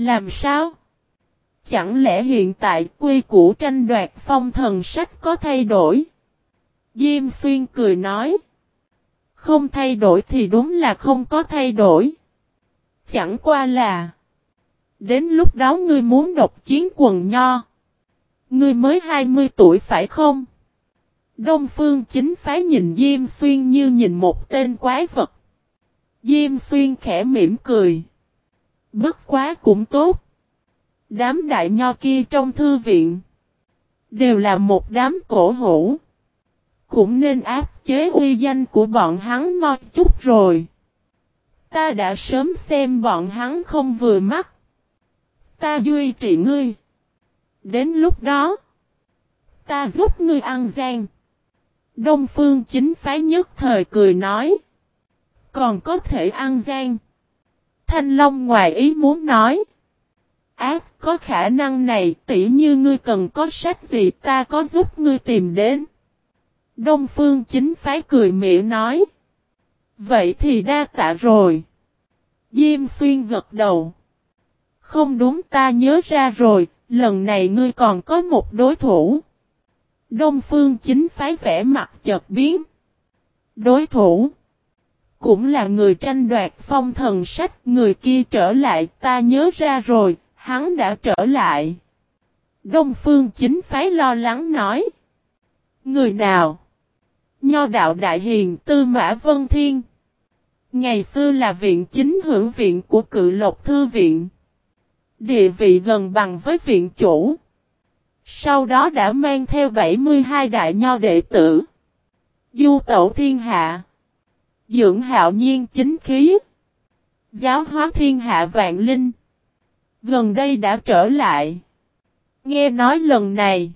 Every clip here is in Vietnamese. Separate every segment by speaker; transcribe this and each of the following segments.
Speaker 1: Làm sao? Chẳng lẽ hiện tại quy củ tranh đoạt phong thần sách có thay đổi? Diêm xuyên cười nói. Không thay đổi thì đúng là không có thay đổi. Chẳng qua là. Đến lúc đó ngươi muốn độc chiến quần nho. Ngươi mới 20 tuổi phải không? Đông phương chính phái nhìn Diêm Xuyên như nhìn một tên quái vật. Diêm Xuyên khẽ mỉm cười. Bất quá cũng tốt. Đám đại nho kia trong thư viện. Đều là một đám cổ hủ. Cũng nên áp chế uy danh của bọn hắn mo chút rồi. Ta đã sớm xem bọn hắn không vừa mắt. Ta duy trì ngươi. Đến lúc đó. Ta giúp ngươi ăn gian. Đông phương chính phái nhất thời cười nói. Còn có thể ăn gian. Thanh Long ngoài ý muốn nói. Ác có khả năng này tỉ như ngươi cần có sách gì ta có giúp ngươi tìm đến. Đông phương chính phái cười mỉa nói. Vậy thì đa tạ rồi. Diêm xuyên gật đầu. Không đúng ta nhớ ra rồi, lần này ngươi còn có một đối thủ. Đông phương chính phái vẽ mặt chợt biến. Đối thủ. Cũng là người tranh đoạt phong thần sách, người kia trở lại, ta nhớ ra rồi, hắn đã trở lại. Đông phương chính phái lo lắng nói. Người nào? Nho đạo đại hiền tư mã vân thiên. Ngày xưa là viện chính hưởng viện của cự lộc thư viện. Địa vị gần bằng với viện chủ. Sau đó đã mang theo 72 đại nho đệ tử. Du tẩu thiên hạ. Dưỡng hạo nhiên chính khí. Giáo hóa thiên hạ vạn linh. Gần đây đã trở lại. Nghe nói lần này.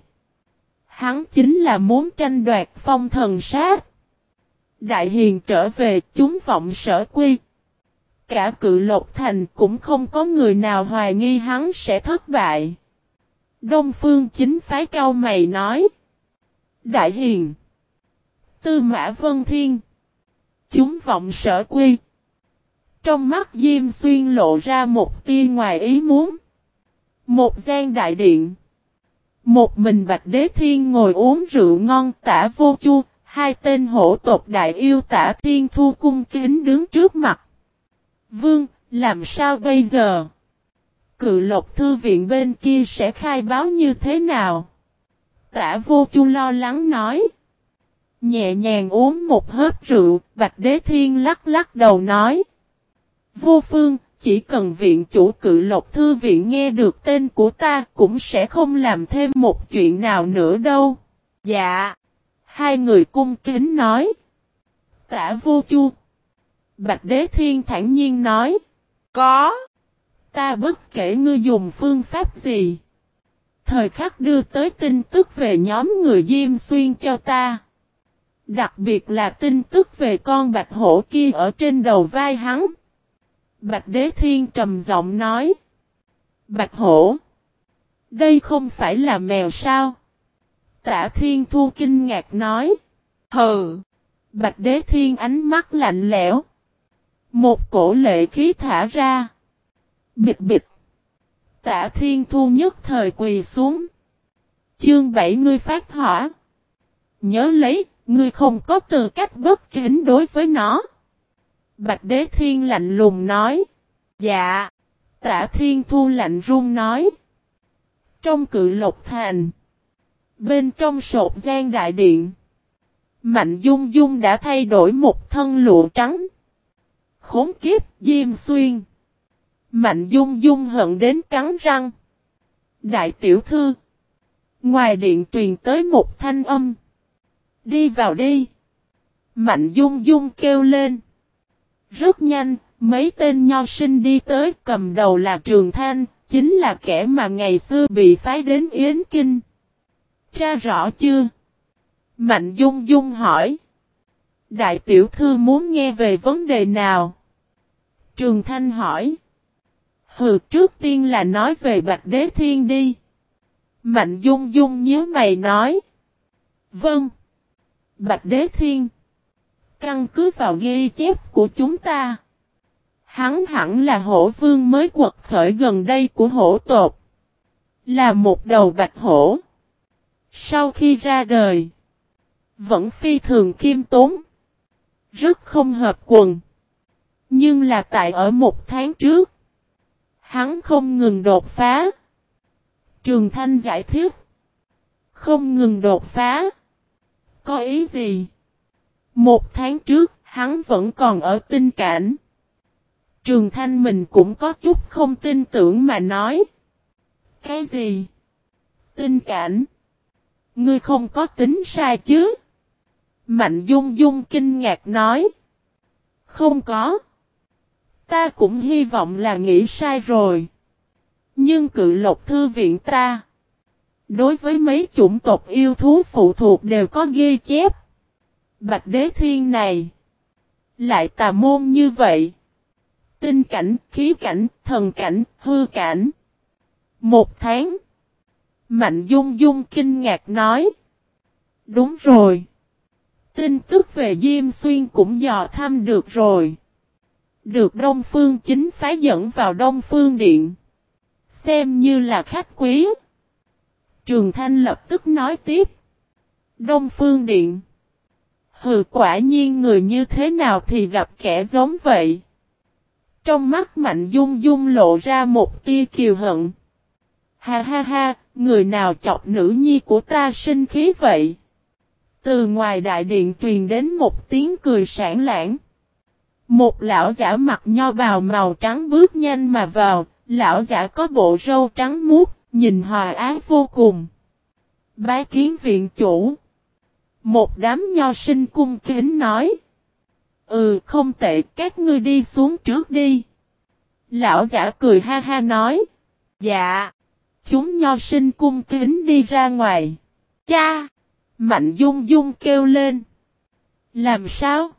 Speaker 1: Hắn chính là muốn tranh đoạt phong thần sát. Đại hiền trở về, chúng vọng sở quy. Cả cự lộc thành cũng không có người nào hoài nghi hắn sẽ thất bại. Đông phương chính phái cao mày nói. Đại hiền. Tư mã vân thiên. Chúng vọng sở quy. Trong mắt Diêm Xuyên lộ ra một tia ngoài ý muốn. Một gian đại điện. Một mình Bạch Đế Thiên ngồi uống rượu ngon tả vô chu, hai tên hổ tộc đại yêu tả thiên thu cung kính đứng trước mặt. Vương, làm sao bây giờ? Cự lộc thư viện bên kia sẽ khai báo như thế nào? Tả vô chu lo lắng nói. Nhẹ nhàng uống một hớp rượu, Bạch Đế Thiên lắc lắc đầu nói. Vô phương, chỉ cần viện chủ cự lộc thư viện nghe được tên của ta cũng sẽ không làm thêm một chuyện nào nữa đâu. Dạ. Hai người cung kính nói. Tả vô chu. Bạch Đế Thiên thản nhiên nói. Có. Ta bất kể ngươi dùng phương pháp gì. Thời khắc đưa tới tin tức về nhóm người Diêm Xuyên cho ta. Đặc biệt là tin tức về con bạch hổ kia ở trên đầu vai hắn. Bạch Đế Thiên trầm giọng nói. Bạch hổ. Đây không phải là mèo sao? Tả Thiên Thu kinh ngạc nói. Hừ. Bạch Đế Thiên ánh mắt lạnh lẽo. Một cổ lệ khí thả ra. Bịch bịch. Tả Thiên Thu nhất thời quỳ xuống. Chương 7 ngươi phát hỏa. Nhớ lấy, ngươi không có tư cách bất kính đối với nó. Bạch Đế Thiên lạnh lùng nói. Dạ. Tả Thiên Thu lạnh run nói. Trong cự lộc thành. Bên trong sột gian đại điện. Mạnh Dung Dung đã thay đổi một thân lụa trắng. Khốn kiếp, Diêm Xuyên. Mạnh Dung Dung hận đến cắn răng. Đại tiểu thư. Ngoài điện truyền tới một thanh âm. Đi vào đi. Mạnh Dung Dung kêu lên. Rất nhanh, mấy tên nho sinh đi tới cầm đầu là Trường Thanh, chính là kẻ mà ngày xưa bị phái đến Yến Kinh. Tra rõ chưa? Mạnh Dung Dung hỏi. Đại tiểu thư muốn nghe về vấn đề nào? Trường Thanh hỏi. Hừ trước tiên là nói về Bạch Đế Thiên đi. Mạnh Dung Dung nhớ mày nói. Vâng. Bạch Đế Thiên. Căn cứ vào ghi chép của chúng ta. Hắn hẳn là hổ vương mới quật khởi gần đây của hổ tột. Là một đầu bạch hổ. Sau khi ra đời, vẫn phi thường kiêm tốn. Rất không hợp quần. Nhưng là tại ở một tháng trước, hắn không ngừng đột phá. Trường Thanh giải thích. Không ngừng đột phá. Có ý gì? Một tháng trước, hắn vẫn còn ở tinh cảnh. Trường Thanh mình cũng có chút không tin tưởng mà nói. Cái gì? Tinh cảnh. Ngươi không có tính sai chứ? Mạnh Dung Dung kinh ngạc nói. Không có. Ta cũng hy vọng là nghĩ sai rồi. Nhưng cự lộc thư viện ta. Đối với mấy chủng tộc yêu thú phụ thuộc đều có ghi chép. Bạch đế thiên này. Lại tà môn như vậy. Tinh cảnh, khí cảnh, thần cảnh, hư cảnh. Một tháng. Mạnh dung dung kinh ngạc nói. Đúng rồi. Tin tức về Diêm Xuyên cũng dò thăm được rồi. Được Đông Phương chính phái dẫn vào Đông Phương Điện. Xem như là khách quý. Trường Thanh lập tức nói tiếp. Đông Phương Điện. Hừ quả nhiên người như thế nào thì gặp kẻ giống vậy. Trong mắt Mạnh Dung Dung lộ ra một tia kiều hận. Ha ha ha, người nào chọc nữ nhi của ta sinh khí vậy? Từ ngoài đại điện truyền đến một tiếng cười sảng lãng. Một lão giả mặc nho bào màu trắng bước nhanh mà vào, lão giả có bộ râu trắng muốt, nhìn hòa ái vô cùng. Bái kiến viện chủ. Một đám nho sinh cung kính nói. Ừ không tệ các ngươi đi xuống trước đi. Lão giả cười ha ha nói. Dạ. Chúng nho sinh cung kính đi ra ngoài. Cha! Mạnh dung dung kêu lên. Làm sao?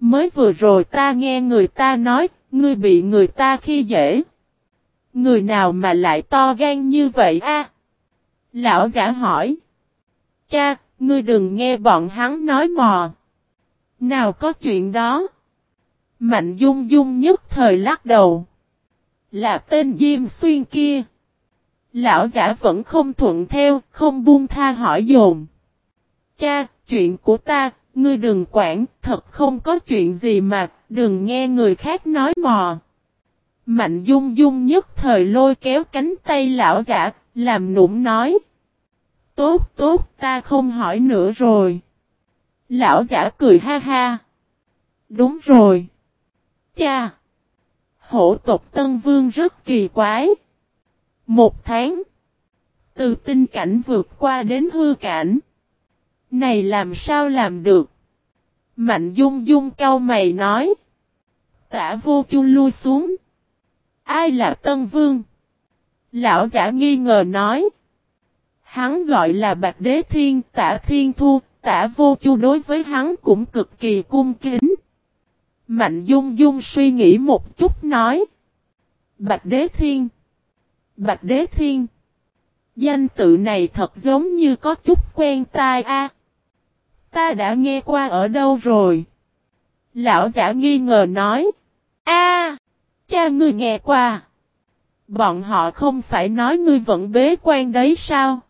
Speaker 1: Mới vừa rồi ta nghe người ta nói, ngươi bị người ta khi dễ. Người nào mà lại to gan như vậy a? Lão giả hỏi. Cha, ngươi đừng nghe bọn hắn nói mò. Nào có chuyện đó. Mạnh dung dung nhất thời lắc đầu. Là tên Diêm Xuyên kia. Lão giả vẫn không thuận theo, không buông tha hỏi dồn. Cha, chuyện của ta, ngươi đừng quản, thật không có chuyện gì mà, đừng nghe người khác nói mò. Mạnh dung dung nhất thời lôi kéo cánh tay lão giả, làm nũng nói. Tốt tốt, ta không hỏi nữa rồi. Lão giả cười ha ha. Đúng rồi. Cha. Hổ tộc Tân Vương rất kỳ quái. Một tháng. Từ tinh cảnh vượt qua đến hư cảnh. Này làm sao làm được? Mạnh dung dung cau mày nói. Tả vô chung lui xuống. Ai là Tân Vương? Lão giả nghi ngờ nói. Hắn gọi là Bạch Đế Thiên, tả Thiên Thu, tả vô chu đối với hắn cũng cực kỳ cung kính. Mạnh Dung Dung suy nghĩ một chút nói. Bạch Đế Thiên. Bạch Đế Thiên. Danh tự này thật giống như có chút quen tai a. Ta đã nghe qua ở đâu rồi? Lão giả nghi ngờ nói. A, cha ngươi nghe qua. Bọn họ không phải nói ngươi vẫn bế quan đấy sao?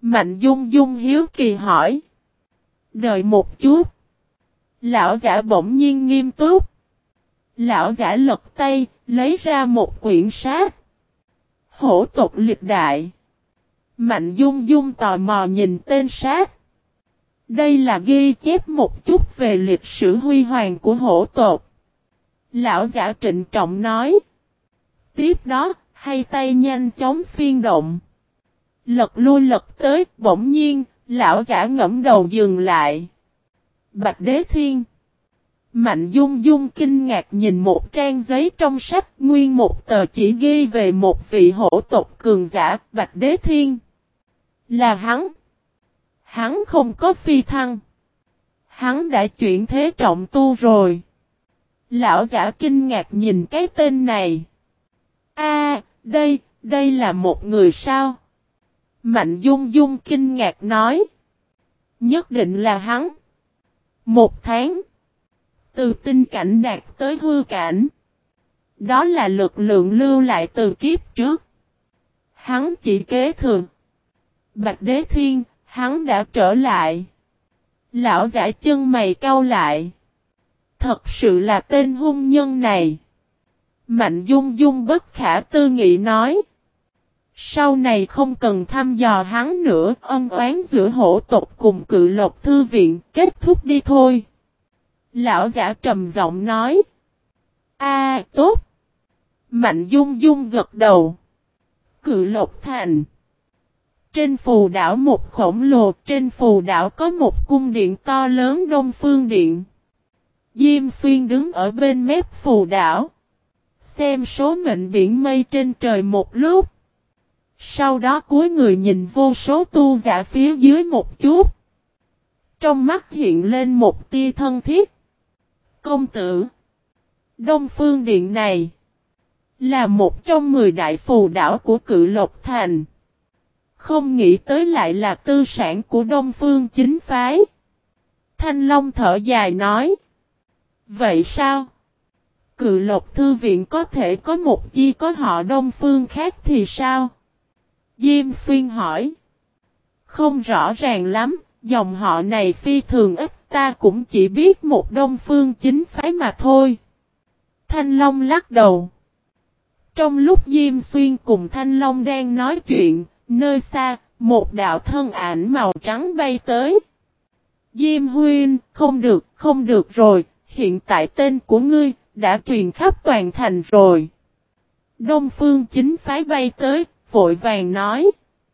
Speaker 1: Mạnh Dung Dung hiếu kỳ hỏi. Đợi một chút. Lão giả bỗng nhiên nghiêm túc. Lão giả lật tay, lấy ra một quyển sách. Hổ tục liệt đại. Mạnh Dung Dung tò mò nhìn tên sách. Đây là ghi chép một chút về lịch sử huy hoàng của hổ tộc. Lão giả trịnh trọng nói. Tiếp đó, hai tay nhanh chóng phiên động. Lật lui lật tới, bỗng nhiên, lão giả ngẫm đầu dừng lại. Bạch Đế Thiên Mạnh Dung Dung kinh ngạc nhìn một trang giấy trong sách nguyên một tờ chỉ ghi về một vị hổ tộc cường giả Bạch Đế Thiên. Là hắn. Hắn không có phi thăng. Hắn đã chuyển thế trọng tu rồi. Lão giả kinh ngạc nhìn cái tên này. A, đây, đây là một người sao? Mạnh Dung Dung kinh ngạc nói. Nhất định là hắn. Một tháng. Từ tinh cảnh đạt tới hư cảnh. Đó là lực lượng lưu lại từ kiếp trước. Hắn chỉ kế thường. Bạch Đế Thiên, hắn đã trở lại. Lão giả chân mày cau lại. Thật sự là tên hung nhân này. Mạnh dung dung bất khả tư nghị nói. Sau này không cần thăm dò hắn nữa, ân oán giữa hổ tộc cùng cự lộc thư viện, kết thúc đi thôi. Lão giả trầm giọng nói. A tốt. Mạnh dung dung gật đầu. Cự lộc thành. Trên phù đảo một khổng lồ, trên phù đảo có một cung điện to lớn đông phương điện. Diêm xuyên đứng ở bên mép phù đảo. Xem số mệnh biển mây trên trời một lúc. Sau đó cuối người nhìn vô số tu giả phía dưới một chút. Trong mắt hiện lên một tia thân thiết. Công tử. Đông phương điện này. Là một trong mười đại phù đảo của cự lộc thành. Không nghĩ tới lại là tư sản của Đông Phương chính phái. Thanh Long thở dài nói. Vậy sao? Cự lộc thư viện có thể có một chi có họ Đông Phương khác thì sao? Diêm Xuyên hỏi. Không rõ ràng lắm, dòng họ này phi thường ít ta cũng chỉ biết một Đông Phương chính phái mà thôi. Thanh Long lắc đầu. Trong lúc Diêm Xuyên cùng Thanh Long đang nói chuyện, Nơi xa, một đạo thân ảnh màu trắng bay tới. Diêm huyên, không được, không được rồi, hiện tại tên của ngươi, đã truyền khắp toàn thành rồi. Đông phương chính phái bay tới, vội vàng nói.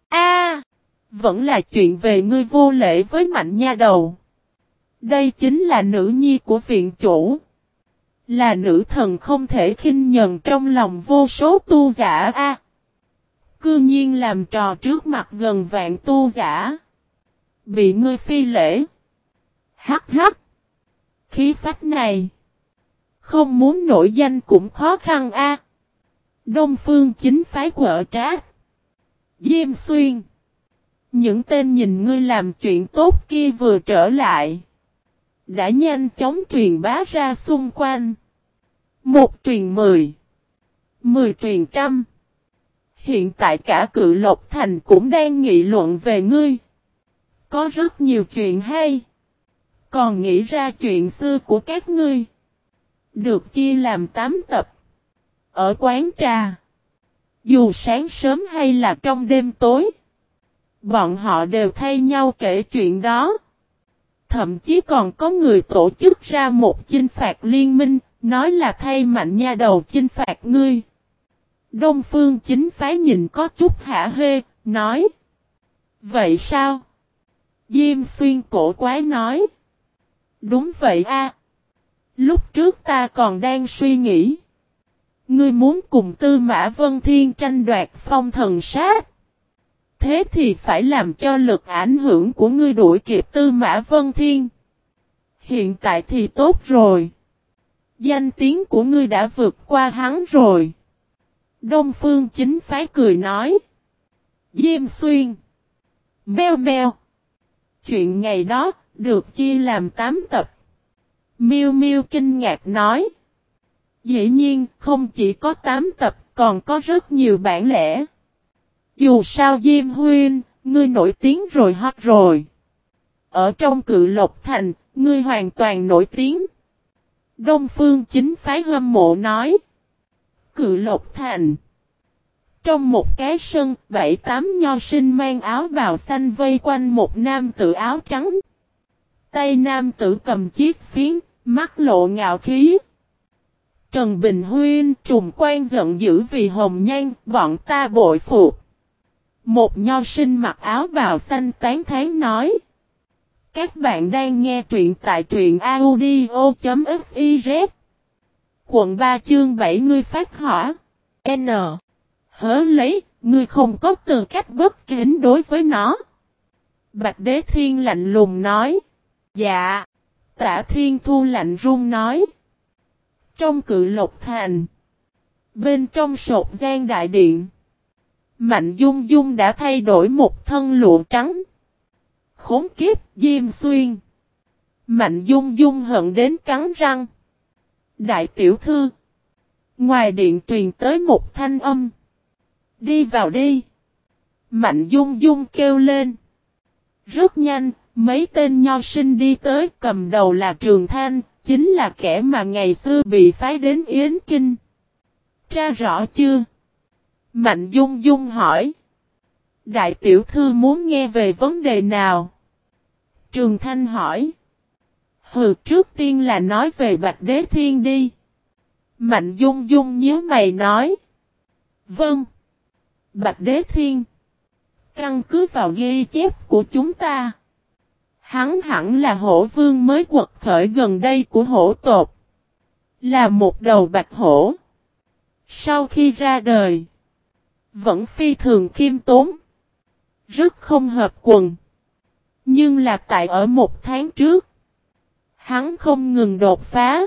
Speaker 1: a vẫn là chuyện về ngươi vô lễ với mạnh nha đầu. Đây chính là nữ nhi của viện chủ. Là nữ thần không thể khinh nhần trong lòng vô số tu giả a cư nhiên làm trò trước mặt gần vạn tu giả. Bị ngươi phi lễ. Hắc hắc. Khí phách này. Không muốn nổi danh cũng khó khăn a. Đông phương chính phái quở trát. Diêm xuyên. Những tên nhìn ngươi làm chuyện tốt kia vừa trở lại. Đã nhanh chóng truyền bá ra xung quanh. Một truyền mười. Mười truyền trăm. Hiện tại cả cự lộc thành cũng đang nghị luận về ngươi. Có rất nhiều chuyện hay. Còn nghĩ ra chuyện xưa của các ngươi. Được chia làm 8 tập. Ở quán trà. Dù sáng sớm hay là trong đêm tối. Bọn họ đều thay nhau kể chuyện đó. Thậm chí còn có người tổ chức ra một chinh phạt liên minh, nói là thay mạnh nha đầu chinh phạt ngươi. Đông phương chính phái nhìn có chút hả hê, nói. Vậy sao? Diêm xuyên cổ quái nói. Đúng vậy a. Lúc trước ta còn đang suy nghĩ. Ngươi muốn cùng tư mã vân thiên tranh đoạt phong thần sát. Thế thì phải làm cho lực ảnh hưởng của ngươi đuổi kịp tư mã vân thiên. Hiện tại thì tốt rồi. Danh tiếng của ngươi đã vượt qua hắn rồi. Đông Phương chính phái cười nói. Diêm xuyên. Mèo mèo. Chuyện ngày đó, được chia làm 8 tập. Miêu Miêu kinh ngạc nói. Dĩ nhiên, không chỉ có 8 tập, còn có rất nhiều bản lẻ. Dù sao Diêm Huyên, ngươi nổi tiếng rồi hot rồi. Ở trong cự lộc thành, ngươi hoàn toàn nổi tiếng. Đông Phương chính phái hâm mộ nói cự lộc thành. Trong một cái sân, bảy tám nho sinh mang áo bào xanh vây quanh một nam tử áo trắng. Tay nam tử cầm chiếc phiến, mắt lộ ngạo khí. Trần Bình Huyên trùng quan giận dữ vì hồng nhan, bọn ta bội phục. Một nho sinh mặc áo bào xanh tán thán nói. Các bạn đang nghe truyện tại truyện audio.fiz Quận 3 chương 7 ngươi phát hỏa. N. Hớ lấy, ngươi không có tư cách bất kính đối với nó. Bạch Đế Thiên lạnh lùng nói. Dạ. Tả Thiên Thu lạnh run nói. Trong cự lộc thành. Bên trong sột gian đại điện. Mạnh Dung Dung đã thay đổi một thân lụa trắng. Khốn kiếp, Diêm Xuyên. Mạnh Dung Dung hận đến cắn răng. Đại tiểu thư. Ngoài điện truyền tới một thanh âm. Đi vào đi. Mạnh dung dung kêu lên. Rất nhanh, mấy tên nho sinh đi tới cầm đầu là Trường Thanh, chính là kẻ mà ngày xưa bị phái đến Yến Kinh. Tra rõ chưa? Mạnh dung dung hỏi. Đại tiểu thư muốn nghe về vấn đề nào? Trường Thanh hỏi. Hừ trước tiên là nói về Bạch Đế Thiên đi. Mạnh Dung Dung nhớ mày nói. Vâng. Bạch Đế Thiên. Căn cứ vào ghi chép của chúng ta. Hắn hẳn là hổ vương mới quật khởi gần đây của hổ tột. Là một đầu bạch hổ. Sau khi ra đời. Vẫn phi thường khiêm tốn. Rất không hợp quần. Nhưng là tại ở một tháng trước. Hắn không ngừng đột phá.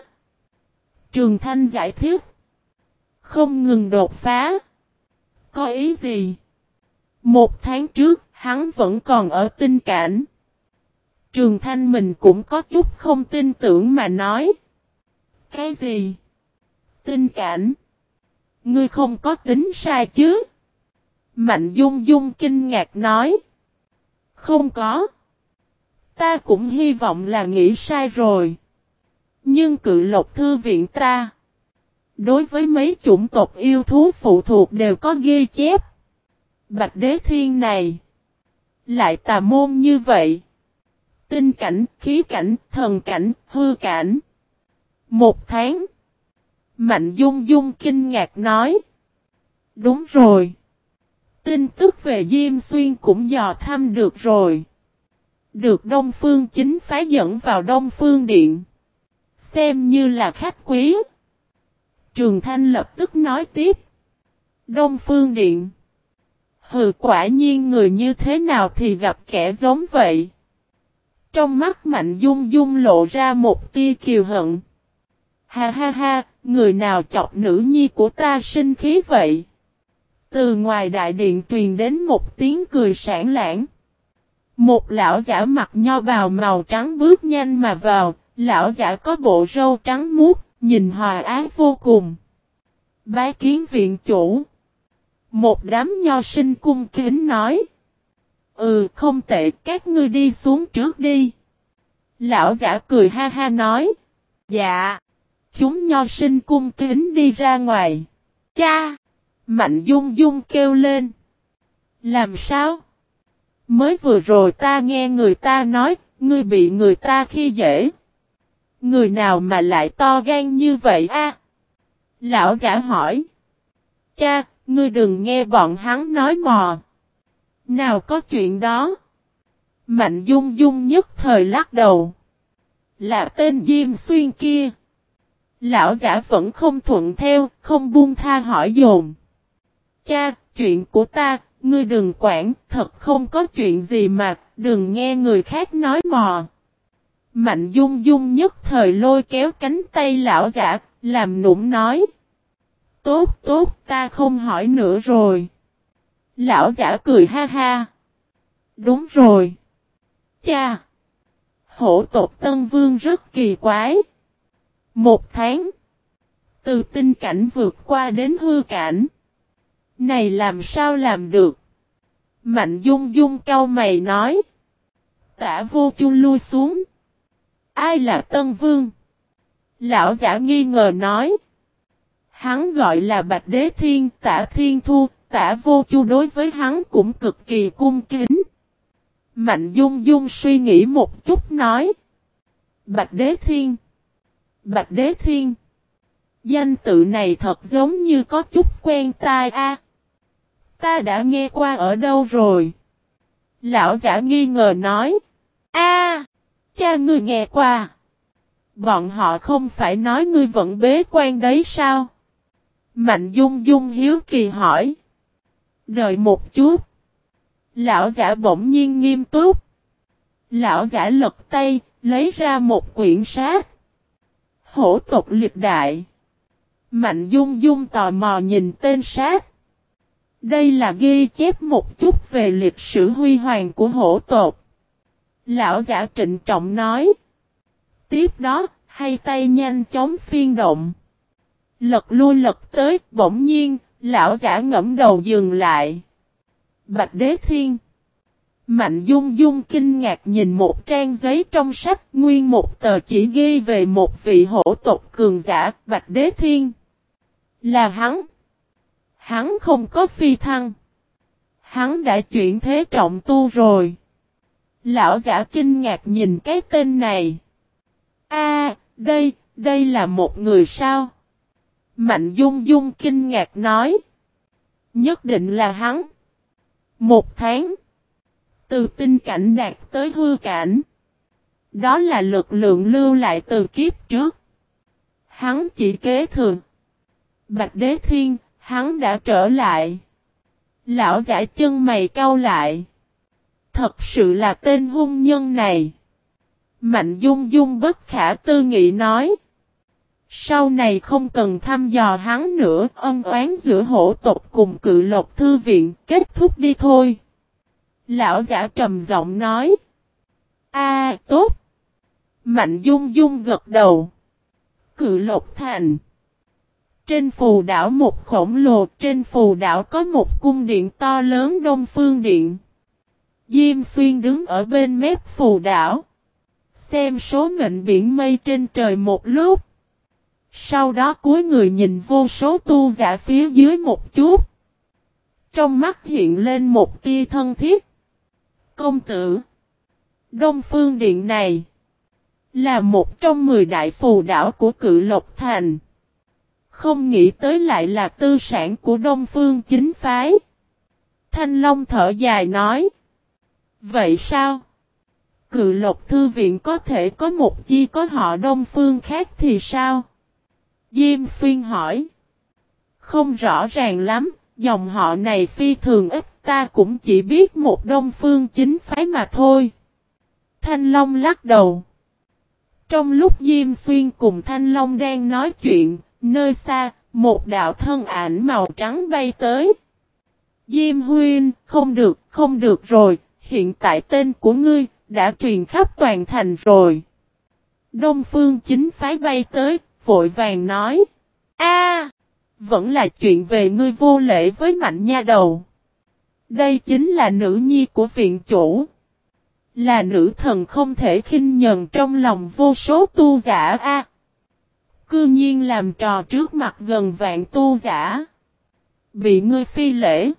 Speaker 1: Trường Thanh giải thích. Không ngừng đột phá. Có ý gì? Một tháng trước, hắn vẫn còn ở tinh cảnh. Trường Thanh mình cũng có chút không tin tưởng mà nói. Cái gì? Tinh cảnh. Ngươi không có tính sai chứ? Mạnh Dung Dung kinh ngạc nói. Không có. Ta cũng hy vọng là nghĩ sai rồi. Nhưng cự lộc thư viện ta. Đối với mấy chủng tộc yêu thú phụ thuộc đều có ghi chép. Bạch đế thiên này. Lại tà môn như vậy. Tinh cảnh, khí cảnh, thần cảnh, hư cảnh. Một tháng. Mạnh dung dung kinh ngạc nói. Đúng rồi. Tin tức về Diêm Xuyên cũng dò thăm được rồi. Được Đông Phương chính phái dẫn vào Đông Phương Điện. Xem như là khách quý. Trường Thanh lập tức nói tiếp. Đông Phương Điện. Hừ quả nhiên người như thế nào thì gặp kẻ giống vậy. Trong mắt Mạnh Dung Dung lộ ra một tia kiều hận. Ha ha ha, người nào chọc nữ nhi của ta sinh khí vậy? Từ ngoài đại điện truyền đến một tiếng cười sản lãng. Một lão giả mặc nho bào màu trắng bước nhanh mà vào, lão giả có bộ râu trắng muốt, nhìn hòa ái vô cùng. Bái kiến viện chủ. Một đám nho sinh cung kính nói. Ừ không tệ các ngươi đi xuống trước đi. Lão giả cười ha ha nói. Dạ. Chúng nho sinh cung kính đi ra ngoài. Cha. Mạnh dung dung kêu lên. Làm sao? Mới vừa rồi ta nghe người ta nói, ngươi bị người ta khi dễ. Người nào mà lại to gan như vậy a? Lão giả hỏi. Cha, ngươi đừng nghe bọn hắn nói mò. Nào có chuyện đó. Mạnh dung dung nhất thời lắc đầu. Là tên Diêm Xuyên kia. Lão giả vẫn không thuận theo, không buông tha hỏi dồn. Cha, chuyện của ta, ngươi đừng quản, thật không có chuyện gì mà, đừng nghe người khác nói mò. Mạnh dung dung nhất thời lôi kéo cánh tay lão giả, làm nũng nói. Tốt tốt ta không hỏi nữa rồi. Lão giả cười ha ha. Đúng rồi. Cha. Hổ tộc Tân Vương rất kỳ quái. Một tháng. Từ tinh cảnh vượt qua đến hư cảnh. Này làm sao làm được? Mạnh dung dung cau mày nói. Tả vô chung lui xuống. Ai là Tân Vương? Lão giả nghi ngờ nói. Hắn gọi là Bạch Đế Thiên, tả Thiên Thu, tả vô chu đối với hắn cũng cực kỳ cung kính. Mạnh Dung Dung suy nghĩ một chút nói. Bạch Đế Thiên. Bạch Đế Thiên. Danh tự này thật giống như có chút quen tai a. Ta đã nghe qua ở đâu rồi? Lão giả nghi ngờ nói. A, cha ngươi nghe qua. Bọn họ không phải nói ngươi vẫn bế quan đấy sao? Mạnh dung dung hiếu kỳ hỏi. Đợi một chút. Lão giả bỗng nhiên nghiêm túc. Lão giả lật tay, lấy ra một quyển sách. Hổ tộc liệt đại. Mạnh dung dung tò mò nhìn tên sách. Đây là ghi chép một chút về lịch sử huy hoàng của hổ tộc. Lão giả trịnh trọng nói. Tiếp đó, hai tay nhanh chóng phiên động. Lật lui lật tới, bỗng nhiên, lão giả ngẫm đầu dừng lại. Bạch Đế Thiên Mạnh Dung Dung kinh ngạc nhìn một trang giấy trong sách, nguyên một tờ chỉ ghi về một vị hổ tộc cường giả, Bạch Đế Thiên. Là hắn. Hắn không có phi thăng. Hắn đã chuyển thế trọng tu rồi. Lão giả kinh ngạc nhìn cái tên này. A, đây, đây là một người sao? Mạnh Dung Dung kinh ngạc nói. Nhất định là hắn. Một tháng. Từ tinh cảnh đạt tới hư cảnh. Đó là lực lượng lưu lại từ kiếp trước. Hắn chỉ kế thừa. Bạch Đế Thiên, hắn đã trở lại. Lão giả chân mày cau lại. Thật sự là tên hung nhân này. Mạnh dung dung bất khả tư nghị nói. Sau này không cần thăm dò hắn nữa, ân oán giữa hổ tộc cùng cự lộc thư viện, kết thúc đi thôi. Lão giả trầm giọng nói. A tốt. Mạnh dung dung gật đầu. Cự lộc thành. Trên phù đảo một khổng lồ, trên phù đảo có một cung điện to lớn đông phương điện. Diêm xuyên đứng ở bên mép phù đảo. Xem số mệnh biển mây trên trời một lúc. Sau đó cuối người nhìn vô số tu giả phía dưới một chút. Trong mắt hiện lên một tia thân thiết. Công tử. Đông phương điện này. Là một trong mười đại phù đảo của cự lộc thành. Không nghĩ tới lại là tư sản của Đông Phương chính phái. Thanh Long thở dài nói. Vậy sao? Cự lộc thư viện có thể có một chi có họ Đông Phương khác thì sao? Diêm xuyên hỏi. Không rõ ràng lắm, dòng họ này phi thường ít ta cũng chỉ biết một Đông Phương chính phái mà thôi. Thanh Long lắc đầu. Trong lúc Diêm Xuyên cùng Thanh Long đang nói chuyện, Nơi xa, một đạo thân ảnh màu trắng bay tới. Diêm huyên, không được, không được rồi, hiện tại tên của ngươi, đã truyền khắp toàn thành rồi. Đông phương chính phái bay tới, vội vàng nói. a, vẫn là chuyện về ngươi vô lễ với mạnh nha đầu. Đây chính là nữ nhi của viện chủ. Là nữ thần không thể khinh nhần trong lòng vô số tu giả a Cư nhiên làm trò trước mặt gần vạn tu giả. Bị ngươi phi lễ.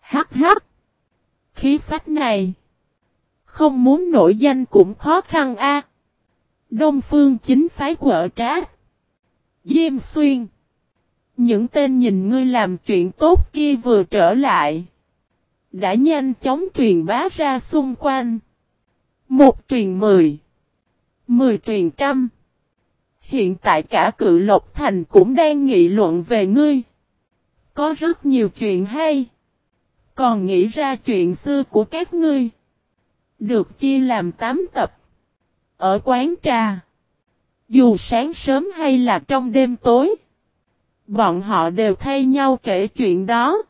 Speaker 1: Hắc hắc. Khí phách này. Không muốn nổi danh cũng khó khăn a. Đông phương chính phái quở trát. Diêm xuyên. Những tên nhìn ngươi làm chuyện tốt kia vừa trở lại. Đã nhanh chóng truyền bá ra xung quanh. Một truyền mười. Mười truyền trăm. Hiện tại cả cự lộc thành cũng đang nghị luận về ngươi. Có rất nhiều chuyện hay. Còn nghĩ ra chuyện xưa của các ngươi. Được chia làm 8 tập. Ở quán trà. Dù sáng sớm hay là trong đêm tối. Bọn họ đều thay nhau kể chuyện đó.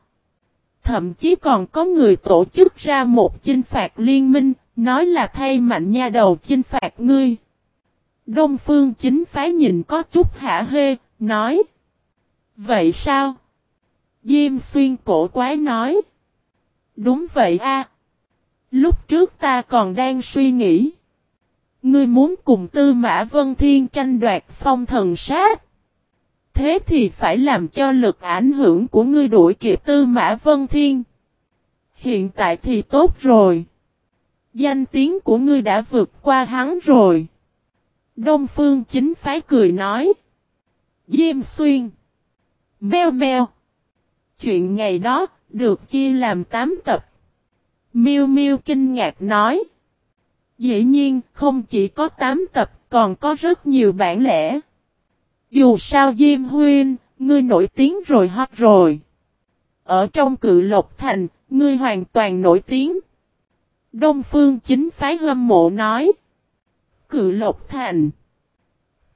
Speaker 1: Thậm chí còn có người tổ chức ra một chinh phạt liên minh, nói là thay mạnh nha đầu chinh phạt ngươi. Đông phương chính phái nhìn có chút hả hê, nói. Vậy sao? Diêm xuyên cổ quái nói. Đúng vậy a. Lúc trước ta còn đang suy nghĩ. Ngươi muốn cùng Tư Mã Vân Thiên tranh đoạt phong thần sát. Thế thì phải làm cho lực ảnh hưởng của ngươi đuổi kịp Tư Mã Vân Thiên. Hiện tại thì tốt rồi. Danh tiếng của ngươi đã vượt qua hắn rồi. Đông Phương chính phái cười nói. Diêm xuyên. Mèo mèo. Chuyện ngày đó, được chia làm 8 tập. Miêu Miêu kinh ngạc nói. Dĩ nhiên, không chỉ có 8 tập, còn có rất nhiều bản lẻ. Dù sao Diêm Huyên, ngươi nổi tiếng rồi hot rồi. Ở trong cự lộc thành, ngươi hoàn toàn nổi tiếng. Đông Phương chính phái hâm mộ nói. Cự Lộc Thành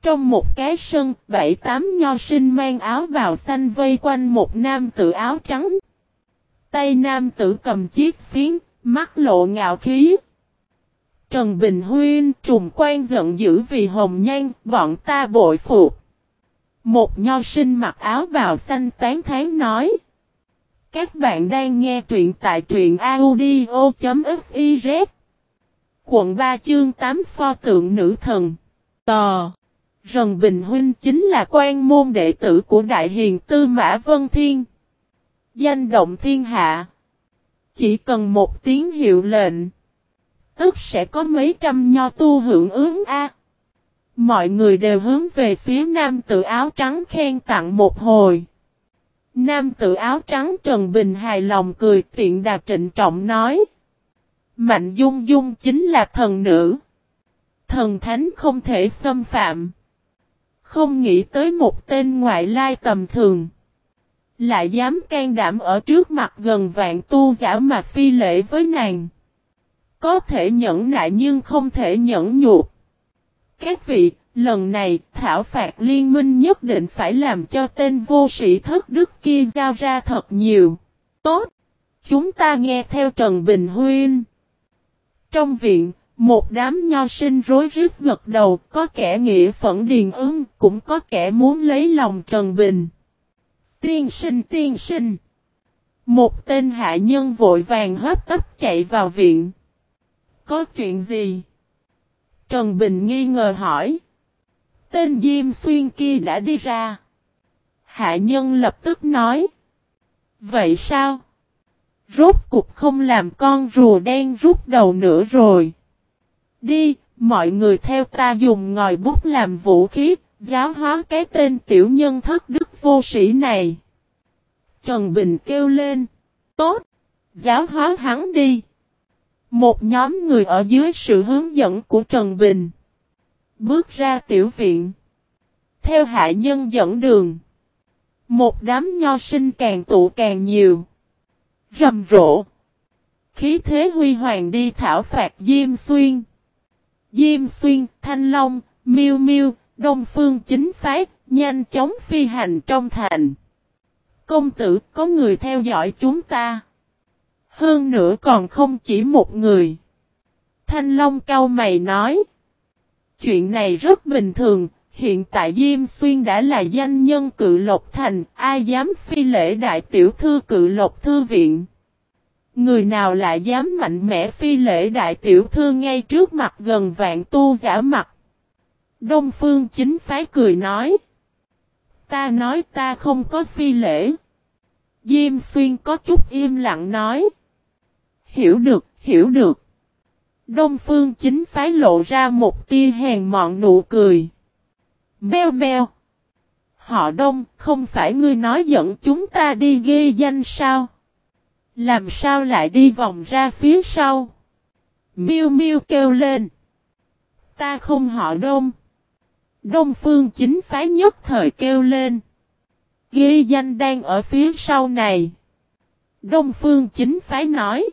Speaker 1: Trong một cái sân, bảy tám nho sinh mang áo bào xanh vây quanh một nam tử áo trắng. Tay nam tử cầm chiếc phiến, mắt lộ ngạo khí. Trần Bình Huyên trùng quan giận dữ vì hồng nhan, bọn ta bội phục. Một nho sinh mặc áo bào xanh tán thán nói. Các bạn đang nghe truyện tại truyện audio.fiz Quận 3 chương 8 Pho tượng nữ thần. Tò. Rần Bình Huynh chính là quan môn đệ tử của Đại Hiền Tư Mã Vân Thiên. Danh động thiên hạ. Chỉ cần một tiếng hiệu lệnh Tức sẽ có mấy trăm nho tu hưởng ứng A Mọi người đều hướng về phía nam tự áo trắng khen tặng một hồi Nam tự áo trắng Trần Bình hài lòng cười, tiện đà trịnh trọng nói. Mạnh dung dung chính là thần nữ. Thần thánh không thể xâm phạm. Không nghĩ tới một tên ngoại lai tầm thường. Lại dám can đảm ở trước mặt gần vạn tu giả mà phi lễ với nàng. Có thể nhẫn nại nhưng không thể nhẫn nhục. Các vị, Lần này, thảo phạt liên minh nhất định phải làm cho tên vô sĩ thất đức kia giao ra thật nhiều. Tốt! Chúng ta nghe theo Trần Bình Huyên. Trong viện, một đám nho sinh rối rít gật đầu, có kẻ nghĩa phẫn điền ứng, cũng có kẻ muốn lấy lòng Trần Bình. Tiên sinh tiên sinh! Một tên hạ nhân vội vàng hấp tấp chạy vào viện. Có chuyện gì? Trần Bình nghi ngờ hỏi. Tên Diêm Xuyên kia đã đi ra. Hạ nhân lập tức nói. Vậy sao? Rốt cục không làm con rùa đen rút đầu nữa rồi. Đi, mọi người theo ta dùng ngòi bút làm vũ khí, giáo hóa cái tên tiểu nhân thất đức vô sĩ này. Trần Bình kêu lên. Tốt! Giáo hóa hắn đi. Một nhóm người ở dưới sự hướng dẫn của Trần Bình. Bước ra tiểu viện. Theo hạ nhân dẫn đường. Một đám nho sinh càng tụ càng nhiều. Rầm rộ. Khí thế huy hoàng đi thảo phạt Diêm Xuyên. Diêm Xuyên, Thanh Long, Miêu Miêu, Đông Phương chính phái, nhanh chóng phi hành trong thành. Công tử có người theo dõi chúng ta. Hơn nữa còn không chỉ một người. Thanh Long cao mày nói. Chuyện này rất bình thường, hiện tại Diêm Xuyên đã là danh nhân cự lộc thành, ai dám phi lễ đại tiểu thư cự lộc thư viện. Người nào lại dám mạnh mẽ phi lễ đại tiểu thư ngay trước mặt gần vạn tu giả mặt. Đông Phương chính phái cười nói. Ta nói ta không có phi lễ. Diêm Xuyên có chút im lặng nói. Hiểu được, hiểu được. Đông Phương chính phái lộ ra một tia hèn mọn nụ cười. Mèo mèo. Họ đông, không phải ngươi nói dẫn chúng ta đi ghi danh sao? Làm sao lại đi vòng ra phía sau? Miu Miu kêu lên. Ta không họ đông. Đông phương chính phái nhất thời kêu lên. Ghi danh đang ở phía sau này. Đông phương chính phái nói.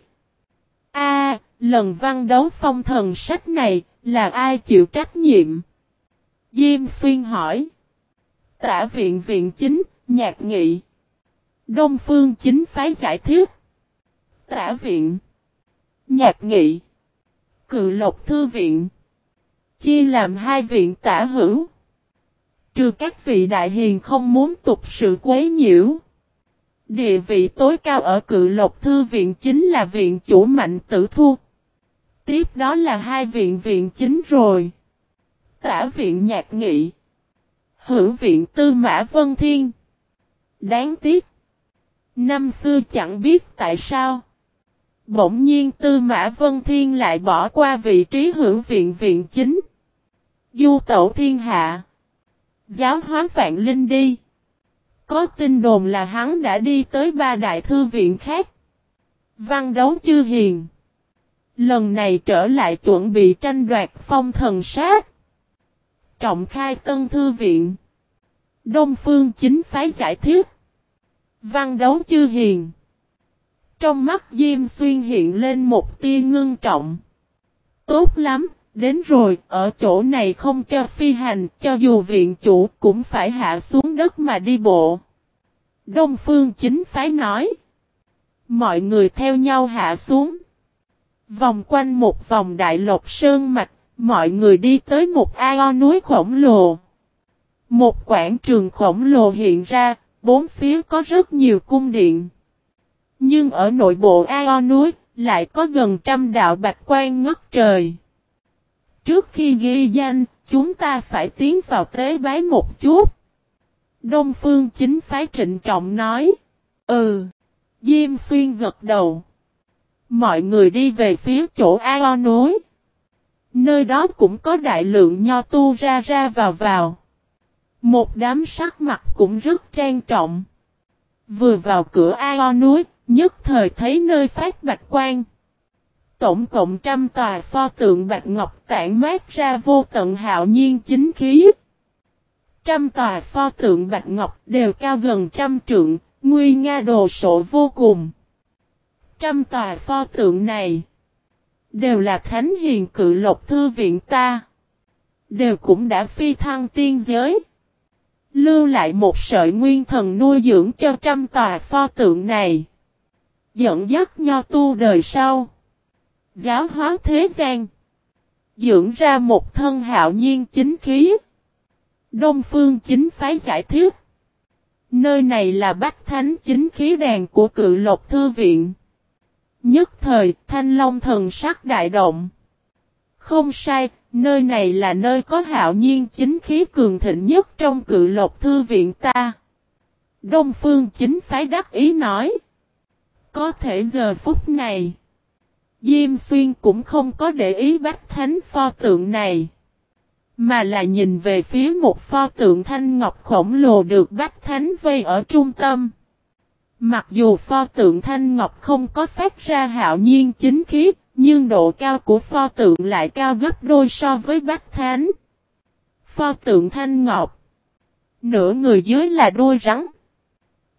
Speaker 1: A, lần văn đấu phong thần sách này, là ai chịu trách nhiệm? Diêm xuyên hỏi. Tả viện viện chính, nhạc nghị. Đông phương chính phái giải thiết. Tả viện. Nhạc nghị. Cự lộc thư viện. Chia làm hai viện tả hữu. Trừ các vị đại hiền không muốn tục sự quấy nhiễu. Địa vị tối cao ở cự lộc thư viện chính là viện chủ mạnh tử thu. Tiếp đó là hai viện viện chính rồi tả viện nhạc nghị. Hữu viện tư mã vân thiên. Đáng tiếc. Năm xưa chẳng biết tại sao. Bỗng nhiên tư mã vân thiên lại bỏ qua vị trí hữu viện viện chính. Du tẩu thiên hạ. Giáo hóa vạn linh đi. Có tin đồn là hắn đã đi tới ba đại thư viện khác. Văn đấu chưa hiền. Lần này trở lại chuẩn bị tranh đoạt phong thần sát. Trọng khai tân thư viện. Đông phương chính phái giải thích. Văn đấu chư hiền. Trong mắt Diêm Xuyên hiện lên một tia ngưng trọng. Tốt lắm, đến rồi, ở chỗ này không cho phi hành, cho dù viện chủ cũng phải hạ xuống đất mà đi bộ. Đông phương chính phái nói. Mọi người theo nhau hạ xuống. Vòng quanh một vòng đại lộc sơn mạch Mọi người đi tới một ao núi khổng lồ. Một quảng trường khổng lồ hiện ra, bốn phía có rất nhiều cung điện. Nhưng ở nội bộ Ao núi, lại có gần trăm đạo bạch quan ngất trời. Trước khi ghi danh, chúng ta phải tiến vào tế bái một chút. Đông Phương chính phái trịnh trọng nói. Ừ. Diêm xuyên gật đầu. Mọi người đi về phía chỗ Ao núi. Nơi đó cũng có đại lượng nho tu ra ra vào vào. Một đám sắc mặt cũng rất trang trọng. Vừa vào cửa Ao núi, nhất thời thấy nơi phát bạch quan. Tổng cộng trăm tòa pho tượng bạch ngọc tản mát ra vô tận hạo nhiên chính khí. Trăm tòa pho tượng bạch ngọc đều cao gần trăm trượng, nguy nga đồ sộ vô cùng. Trăm tòa pho tượng này đều là thánh hiền cự lộc thư viện ta. Đều cũng đã phi thăng tiên giới. Lưu lại một sợi nguyên thần nuôi dưỡng cho trăm tòa pho tượng này. Dẫn dắt nho tu đời sau. Giáo hóa thế gian. Dưỡng ra một thân hạo nhiên chính khí. Đông phương chính phái giải thiết. Nơi này là bách thánh chính khí đàn của cự lộc thư viện. Nhất thời, thanh long thần sắc đại động. Không sai, nơi này là nơi có hạo nhiên chính khí cường thịnh nhất trong cự lộc thư viện ta. Đông phương chính phái đắc ý nói. Có thể giờ phút này, Diêm Xuyên cũng không có để ý bách thánh pho tượng này. Mà là nhìn về phía một pho tượng thanh ngọc khổng lồ được bách thánh vây ở trung tâm. Mặc dù pho tượng thanh ngọc không có phát ra hạo nhiên chính khí, nhưng độ cao của pho tượng lại cao gấp đôi so với bách thánh. Pho tượng thanh ngọc. Nửa người dưới là đôi rắn.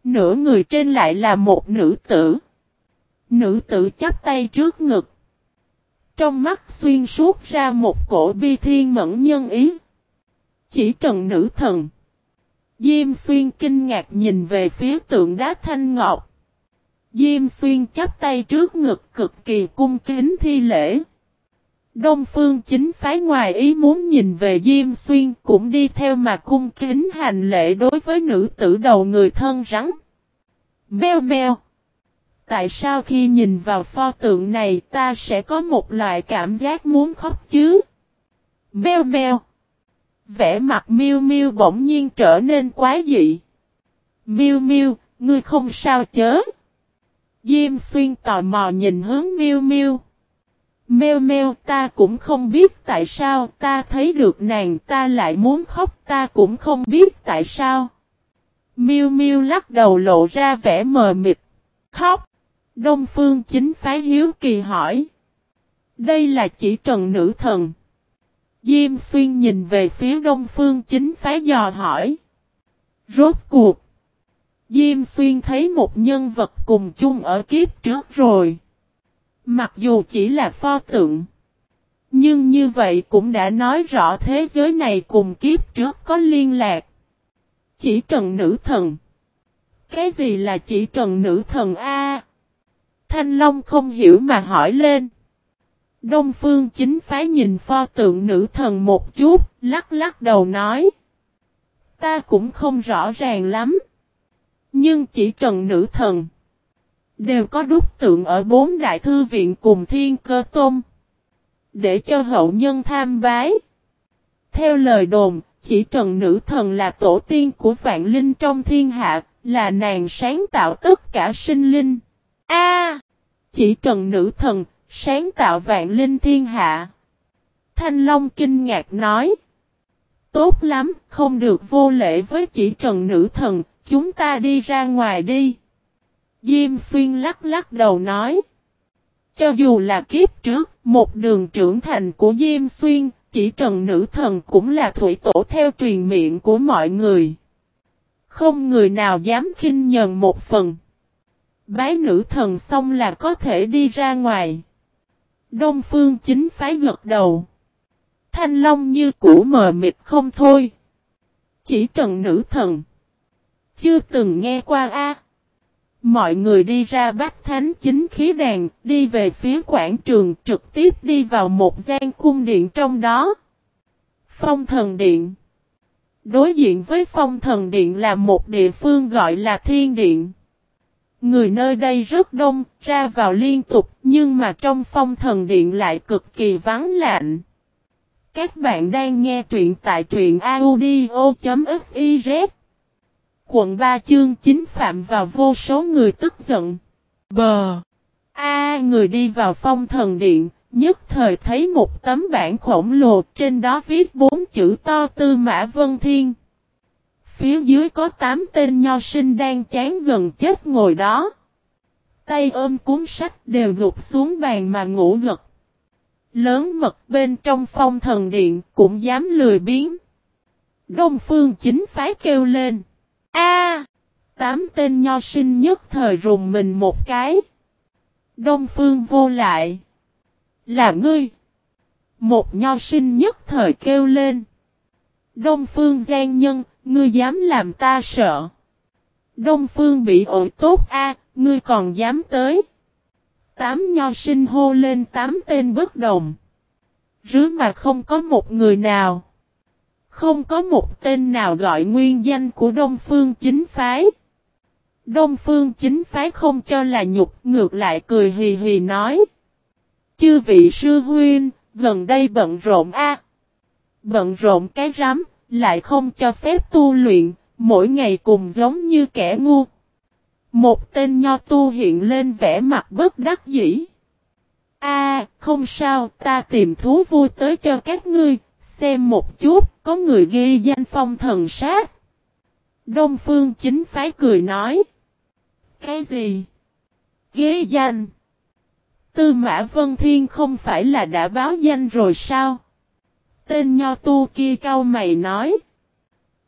Speaker 1: Nửa người trên lại là một nữ tử. Nữ tử chắp tay trước ngực. Trong mắt xuyên suốt ra một cổ bi thiên mẫn nhân ý. Chỉ trần nữ thần. Diêm xuyên kinh ngạc nhìn về phía tượng đá thanh ngọc. Diêm xuyên chắp tay trước ngực cực kỳ cung kính thi lễ. Đông phương chính phái ngoài ý muốn nhìn về Diêm Xuyên cũng đi theo mà cung kính hành lễ đối với nữ tử đầu người thân rắn. Mèo mèo. Tại sao khi nhìn vào pho tượng này ta sẽ có một loại cảm giác muốn khóc chứ? Mèo mèo. vẻ mặt miu miu bỗng nhiên trở nên quá dị. miu miu, ngươi không sao chớ. Diêm xuyên tò mò nhìn hướng miu miu Mèo mèo ta cũng không biết tại sao ta thấy được nàng ta lại muốn khóc, ta cũng không biết tại sao. miu miu lắc đầu lộ ra vẻ mờ mịt. Khóc. Đông phương chính phái hiếu kỳ hỏi. Đây là chỉ trần nữ thần. Diêm xuyên nhìn về phía đông phương chính phái dò hỏi. Rốt cuộc. Diêm xuyên thấy một nhân vật cùng chung ở kiếp trước rồi. Mặc dù chỉ là pho tượng. Nhưng như vậy cũng đã nói rõ thế giới này cùng kiếp trước có liên lạc. Chỉ trần nữ thần. Cái gì là chỉ trần nữ thần A? Thanh Long không hiểu mà hỏi lên. Đông phương chính phái nhìn pho tượng nữ thần một chút, lắc lắc đầu nói. Ta cũng không rõ ràng lắm. Nhưng chỉ trần nữ thần. Đều có đúc tượng ở bốn đại thư viện cùng thiên cơ tôn. Để cho hậu nhân tham bái. Theo lời đồn, chỉ trần nữ thần là tổ tiên của vạn linh trong thiên hạ, là nàng sáng tạo tất cả sinh linh. A, Chỉ trần nữ thần, sáng tạo vạn linh thiên hạ. Thanh Long kinh ngạc nói. Tốt lắm, không được vô lễ với chỉ trần nữ thần, chúng ta đi ra ngoài đi. Diêm xuyên lắc lắc đầu nói. Cho dù là kiếp trước, một đường trưởng thành của Diêm xuyên, chỉ trần nữ thần cũng là thủy tổ theo truyền miệng của mọi người. Không người nào dám khinh nhờn một phần. Bái nữ thần xong là có thể đi ra ngoài. Đông phương chính phái gật đầu. Thanh long như cũ mờ mịt không thôi. Chỉ trần nữ thần. Chưa từng nghe qua a. Mọi người đi ra bách thánh chính khí đàn, đi về phía quảng trường trực tiếp đi vào một gian cung điện trong đó. Phong thần điện. Đối diện với phong thần điện là một địa phương gọi là thiên điện. Người nơi đây rất đông, ra vào liên tục, nhưng mà trong phong thần điện lại cực kỳ vắng lạnh. Các bạn đang nghe truyện tại truyện audio.fiz Quận 3 chương 9 phạm vào vô số người tức giận. Bờ A người đi vào phong thần điện, nhất thời thấy một tấm bản khổng lồ trên đó viết bốn chữ to tư mã vân thiên. Phía dưới có tám tên nho sinh đang chán gần chết ngồi đó. Tay ôm cuốn sách đều gục xuống bàn mà ngủ gật. Lớn mật bên trong phong thần điện cũng dám lười biếng. Đông phương chính phái kêu lên. A! tám tên nho sinh nhất thời rùng mình một cái. Đông phương vô lại. Là ngươi. Một nho sinh nhất thời kêu lên. Đông phương gian nhân, ngươi dám làm ta sợ. Đông phương bị ổi tốt a, ngươi còn dám tới. Tám nho sinh hô lên tám tên bất đồng. rứa mà không có một người nào. Không có một tên nào gọi nguyên danh của Đông Phương chính phái. Đông Phương chính phái không cho là nhục ngược lại cười hì hì nói. Chư vị sư huyên, gần đây bận rộn a Bận rộn cái rắm, lại không cho phép tu luyện, mỗi ngày cùng giống như kẻ ngu. Một tên nho tu hiện lên vẻ mặt bất đắc dĩ. A, không sao, ta tìm thú vui tới cho các ngươi, xem một chút, có người ghi danh phong thần sát. Đông Phương chính phái cười nói. Cái gì? ghi danh. Tư Mã Vân Thiên không phải là đã báo danh rồi sao? Tên nho tu kia cao mày nói.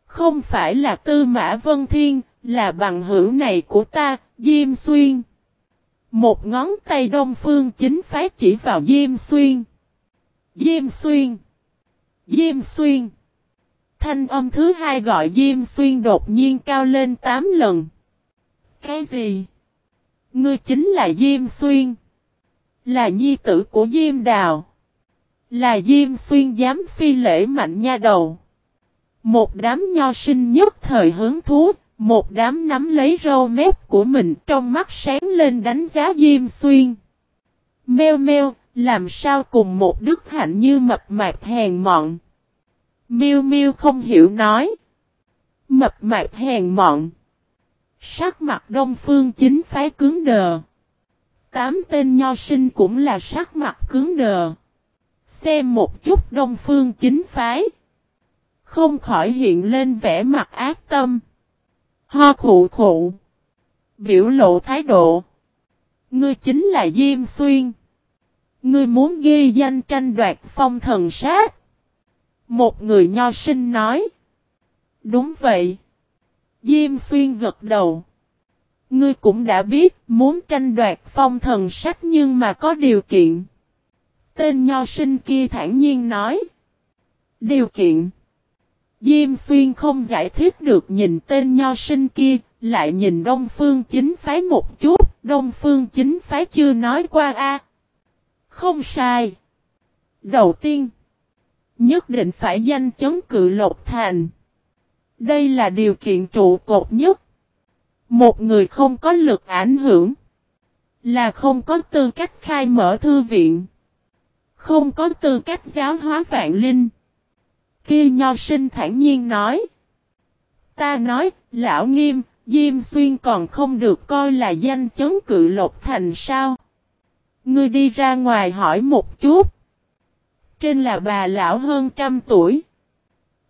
Speaker 1: Không phải là Tư Mã Vân Thiên, là bằng hữu này của ta, Diêm Xuyên. Một ngón tay đông phương chính phái chỉ vào Diêm Xuyên. Diêm Xuyên. Diêm Xuyên. Thanh âm thứ hai gọi Diêm Xuyên đột nhiên cao lên 8 lần. Cái gì? Ngươi chính là Diêm Xuyên. Là nhi tử của Diêm Đào. Là Diêm Xuyên dám phi lễ mạnh nha đầu. Một đám nho sinh nhất thời hướng thú, một đám nắm lấy râu mép của mình trong mắt sáng lên đánh giá Diêm Xuyên. Meo meo, làm sao cùng một đức hạnh như mập mạp hèn mọn. Miêu miêu không hiểu nói. Mập mạp hèn mọn. Sắc mặt đông phương chính phái cứng đờ. Tám tên nho sinh cũng là sắc mặt cứng đờ. Xem một chút đông phương chính phái. Không khỏi hiện lên vẻ mặt ác tâm. Ho khụ khụ. Biểu lộ thái độ. Ngươi chính là Diêm Xuyên. Ngươi muốn ghi danh tranh đoạt phong thần sát. Một người nho sinh nói. Đúng vậy. Diêm Xuyên gật đầu. Ngươi cũng đã biết muốn tranh đoạt phong thần sách nhưng mà có điều kiện. Tên nho sinh kia thản nhiên nói. Điều kiện. Diêm xuyên không giải thích được nhìn tên nho sinh kia, lại nhìn Đông Phương chính phái một chút, Đông Phương chính phái chưa nói qua a. Không sai. Đầu tiên, nhất định phải danh chấn cự lộc thành. Đây là điều kiện trụ cột nhất. Một người không có lực ảnh hưởng, là không có tư cách khai mở thư viện, không có tư cách giáo hóa vạn linh kia nho sinh thản nhiên nói. Ta nói, lão nghiêm, Diêm Xuyên còn không được coi là danh chấn cự lộc thành sao. Ngươi đi ra ngoài hỏi một chút. Trên là bà lão hơn trăm tuổi.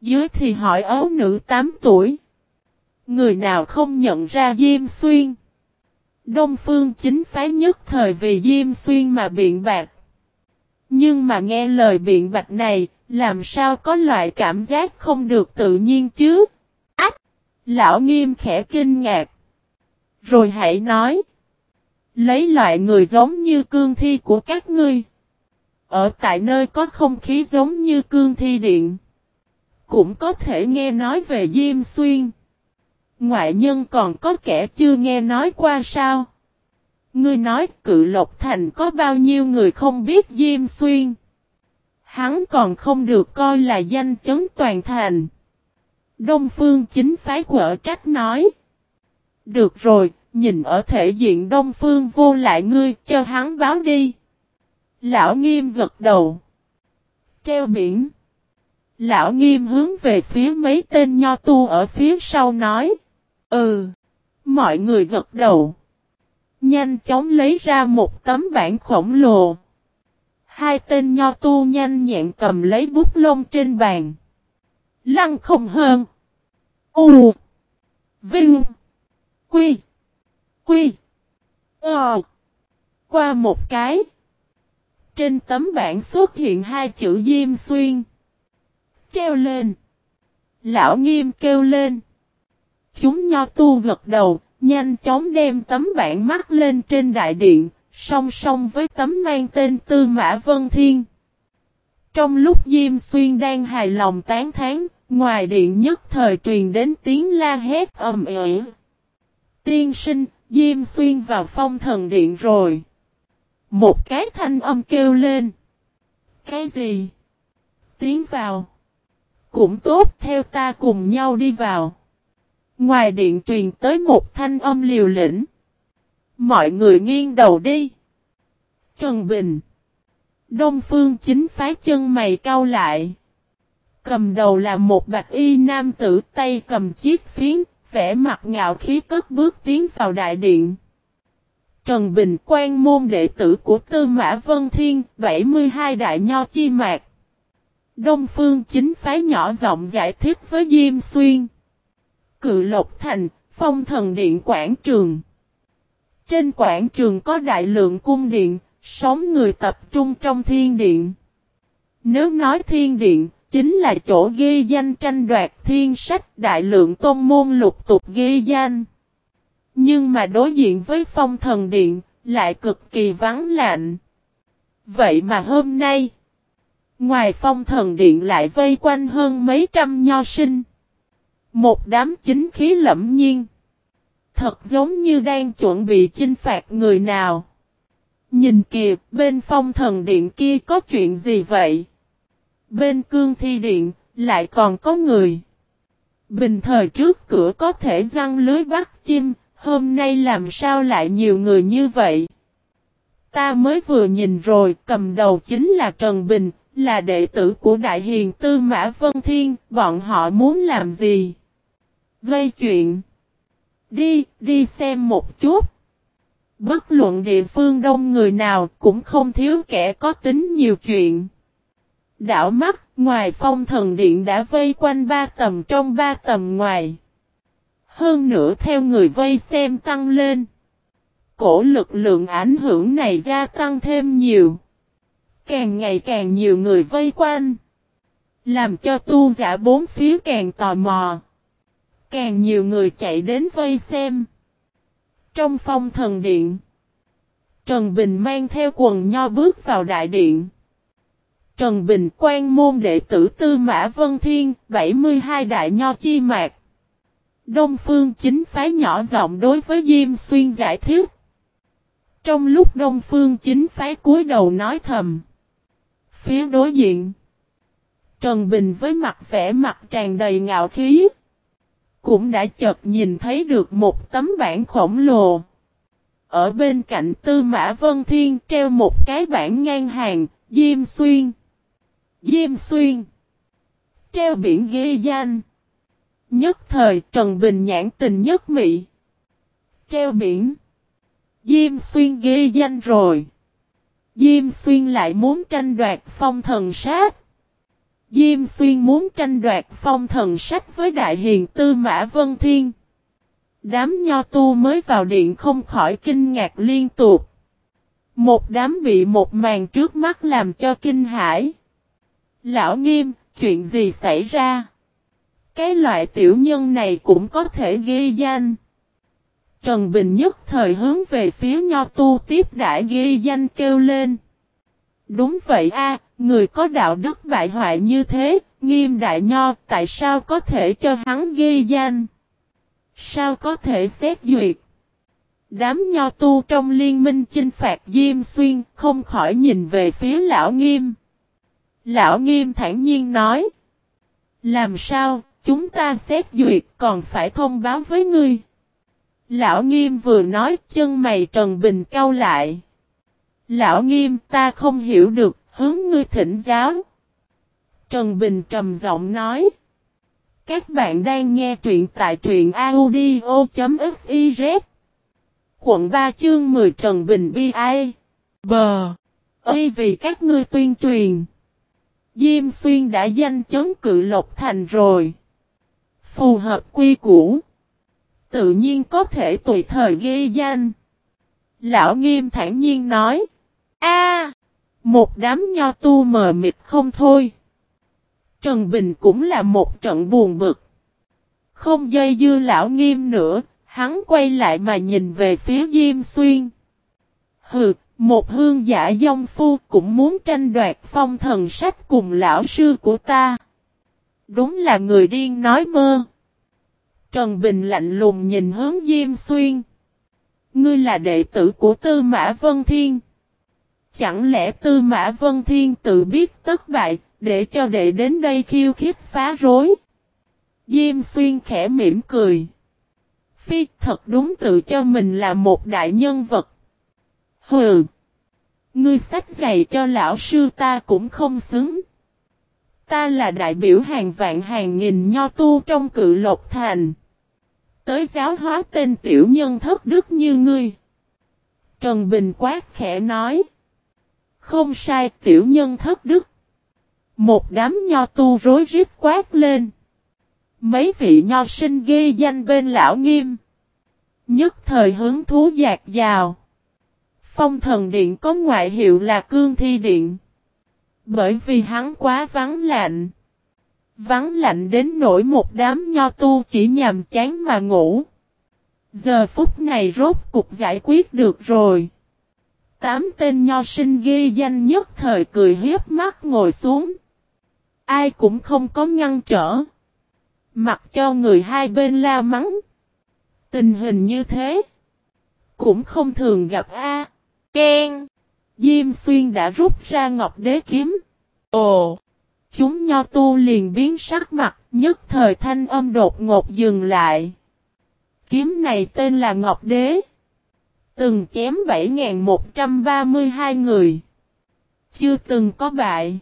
Speaker 1: Dưới thì hỏi ấu nữ tám tuổi. Người nào không nhận ra Diêm Xuyên. Đông Phương chính phái nhất thời vì Diêm Xuyên mà biện bạc. Nhưng mà nghe lời biện bạch này, làm sao có loại cảm giác không được tự nhiên chứ? Ách! Lão nghiêm khẽ kinh ngạc. Rồi hãy nói. Lấy loại người giống như cương thi của các ngươi. Ở tại nơi có không khí giống như cương thi điện. Cũng có thể nghe nói về Diêm Xuyên. Ngoại nhân còn có kẻ chưa nghe nói qua sao? Ngươi nói cự lộc thành có bao nhiêu người không biết Diêm Xuyên. Hắn còn không được coi là danh chấn toàn thành. Đông Phương chính phái quở trách nói. Được rồi, nhìn ở thể diện Đông Phương vô lại ngươi, cho hắn báo đi. Lão nghiêm gật đầu. Treo biển. Lão nghiêm hướng về phía mấy tên nho tu ở phía sau nói. Ừ. Mọi người gật đầu. Nhanh chóng lấy ra một tấm bản khổng lồ. Hai tên nho tu nhanh nhẹn cầm lấy bút lông trên bàn. Lăng không hơn. U. Vinh. Quy. Quy. Ờ. Qua một cái. Trên tấm bảng xuất hiện hai chữ Diêm Xuyên. Treo lên. Lão nghiêm kêu lên. Chúng nho tu gật đầu, nhanh chóng đem tấm bản mắt lên trên đại điện, song song với tấm mang tên Tư Mã Vân Thiên. Trong lúc Diêm Xuyên đang hài lòng tán thán, ngoài điện nhất thời truyền đến tiếng la hét ầm ĩ. Tiên sinh, Diêm Xuyên vào phong thần điện rồi. Một cái thanh âm kêu lên. Cái gì? Tiến vào. Cũng tốt theo ta cùng nhau đi vào. Ngoài điện truyền tới một thanh âm liều lĩnh. Mọi người nghiêng đầu đi. Trần Bình. Đông phương chính phái chân mày cau lại. Cầm đầu là một bạch y nam tử tay cầm chiếc phiến, vẻ mặt ngạo khí cất bước tiến vào đại điện. Trần Bình quan môn đệ tử của Tư Mã Vân Thiên, 72 đại nho chi mạc. Đông Phương chính phái nhỏ giọng giải thích với Diêm Xuyên. Cự Lộc Thành, Phong Thần Điện Quảng Trường. Trên quảng trường có đại lượng cung điện, sống người tập trung trong thiên điện. Nếu nói thiên điện, chính là chỗ ghi danh tranh đoạt thiên sách đại lượng tôn môn lục tục ghi danh. Nhưng mà đối diện với phong thần điện, lại cực kỳ vắng lạnh. Vậy mà hôm nay, ngoài phong thần điện lại vây quanh hơn mấy trăm nho sinh. Một đám chính khí lẫm nhiên. Thật giống như đang chuẩn bị chinh phạt người nào. Nhìn kìa, bên phong thần điện kia có chuyện gì vậy? Bên cương thi điện, lại còn có người. Bình thời trước cửa có thể răng lưới bắt chim, hôm nay làm sao lại nhiều người như vậy? Ta mới vừa nhìn rồi, cầm đầu chính là Trần Bình, là đệ tử của Đại Hiền Tư Mã Vân Thiên, bọn họ muốn làm gì? Gây chuyện. Đi, đi xem một chút. Bất luận địa phương đông người nào cũng không thiếu kẻ có tính nhiều chuyện. Đảo mắt, ngoài phong thần điện đã vây quanh ba tầm trong ba tầm ngoài. Hơn nữa theo người vây xem tăng lên. Cổ lực lượng ảnh hưởng này gia tăng thêm nhiều. Càng ngày càng nhiều người vây quanh. Làm cho tu giả bốn phía càng tò mò. Càng nhiều người chạy đến vây xem. Trong phong thần điện. Trần Bình mang theo quần nho bước vào đại điện. Trần Bình quan môn đệ tử Tư Mã Vân Thiên, 72 đại nho chi mạc. Đông Phương chính phái nhỏ giọng đối với Diêm Xuyên giải thích. Trong lúc Đông Phương chính phái cúi đầu nói thầm. Phía đối diện. Trần Bình với mặt vẻ mặt tràn đầy ngạo khí. Cũng đã chợt nhìn thấy được một tấm bản khổng lồ. Ở bên cạnh Tư Mã Vân Thiên treo một cái bản ngang hàng, Diêm Xuyên. Diêm Xuyên. Treo biển ghi danh. Nhất thời Trần Bình nhãn tình nhất mị. Treo biển. Diêm Xuyên ghi danh rồi. Diêm Xuyên lại muốn tranh đoạt phong thần sát. Diêm Xuyên muốn tranh đoạt phong thần sách với Đại Hiền Tư Mã Vân Thiên. Đám nho tu mới vào điện không khỏi kinh ngạc liên tục. Một đám bị một màn trước mắt làm cho kinh hãi. Lão nghiêm, chuyện gì xảy ra? Cái loại tiểu nhân này cũng có thể ghi danh. Trần Bình nhất thời hướng về phía nho tu tiếp đã ghi danh kêu lên. Đúng vậy a, người có đạo đức bại hoại như thế, nghiêm đại nho, tại sao có thể cho hắn ghi danh? Sao có thể xét duyệt? Đám nho tu trong liên minh chinh phạt Diêm Xuyên không khỏi nhìn về phía lão nghiêm. Lão nghiêm thản nhiên nói. Làm sao, chúng ta xét duyệt còn phải thông báo với ngươi. Lão Nghiêm vừa nói chân mày Trần Bình cau lại. Lão Nghiêm ta không hiểu được, hướng ngươi thỉnh giáo. Trần Bình trầm giọng nói. Các bạn đang nghe truyện tại truyện audio.fiz. Quận 3 chương 10 Trần Bình bi ai. Bờ. Ây vì các ngươi tuyên truyền. Diêm Xuyên đã danh chấn cự lộc thành rồi. Phù hợp quy củ. Tự nhiên có thể tùy thời ghi danh. Lão nghiêm thản nhiên nói a Một đám nho tu mờ mịt không thôi. Trần Bình cũng là một trận buồn bực. Không dây dưa lão nghiêm nữa, hắn quay lại mà nhìn về phía Diêm Xuyên. Hừ, một hương giả dông phu cũng muốn tranh đoạt phong thần sách cùng lão sư của ta. Đúng là người điên nói mơ. Trần Bình lạnh lùng nhìn hướng Diêm Xuyên. Ngươi là đệ tử của Tư Mã Vân Thiên. Chẳng lẽ Tư Mã Vân Thiên tự biết tất bại, để cho đệ đến đây khiêu khích phá rối? Diêm Xuyên khẽ mỉm cười. Phi thật đúng tự cho mình là một đại nhân vật. Hừ! Ngươi sách giày cho lão sư ta cũng không xứng. Ta là đại biểu hàng vạn hàng nghìn nho tu trong cự lộc thành. Tới giáo hóa tên tiểu nhân thất đức như ngươi. Trần Bình quát khẽ nói. Không sai, tiểu nhân thất đức. Một đám nho tu rối rít quát lên. Mấy vị nho sinh ghi danh bên lão nghiêm. Nhất thời hứng thú dạt dào. Phong thần điện có ngoại hiệu là cương thi điện. Bởi vì hắn quá vắng lạnh. Vắng lạnh đến nỗi một đám nho tu chỉ nhàm chán mà ngủ. Giờ phút này rốt cục giải quyết được rồi. Tám tên nho sinh ghi danh nhất thời cười hiếp mắt ngồi xuống. Ai cũng không có ngăn trở. Mặc cho người hai bên la mắng. Tình hình như thế. Cũng không thường gặp A. Ken. Diêm xuyên đã rút ra ngọc đế kiếm. Ồ. Chúng nho tu liền biến sắc mặt, nhất thời thanh âm đột ngột dừng lại. Kiếm này tên là Ngọc Đế. Từng chém 7.132 người. Chưa từng có bại.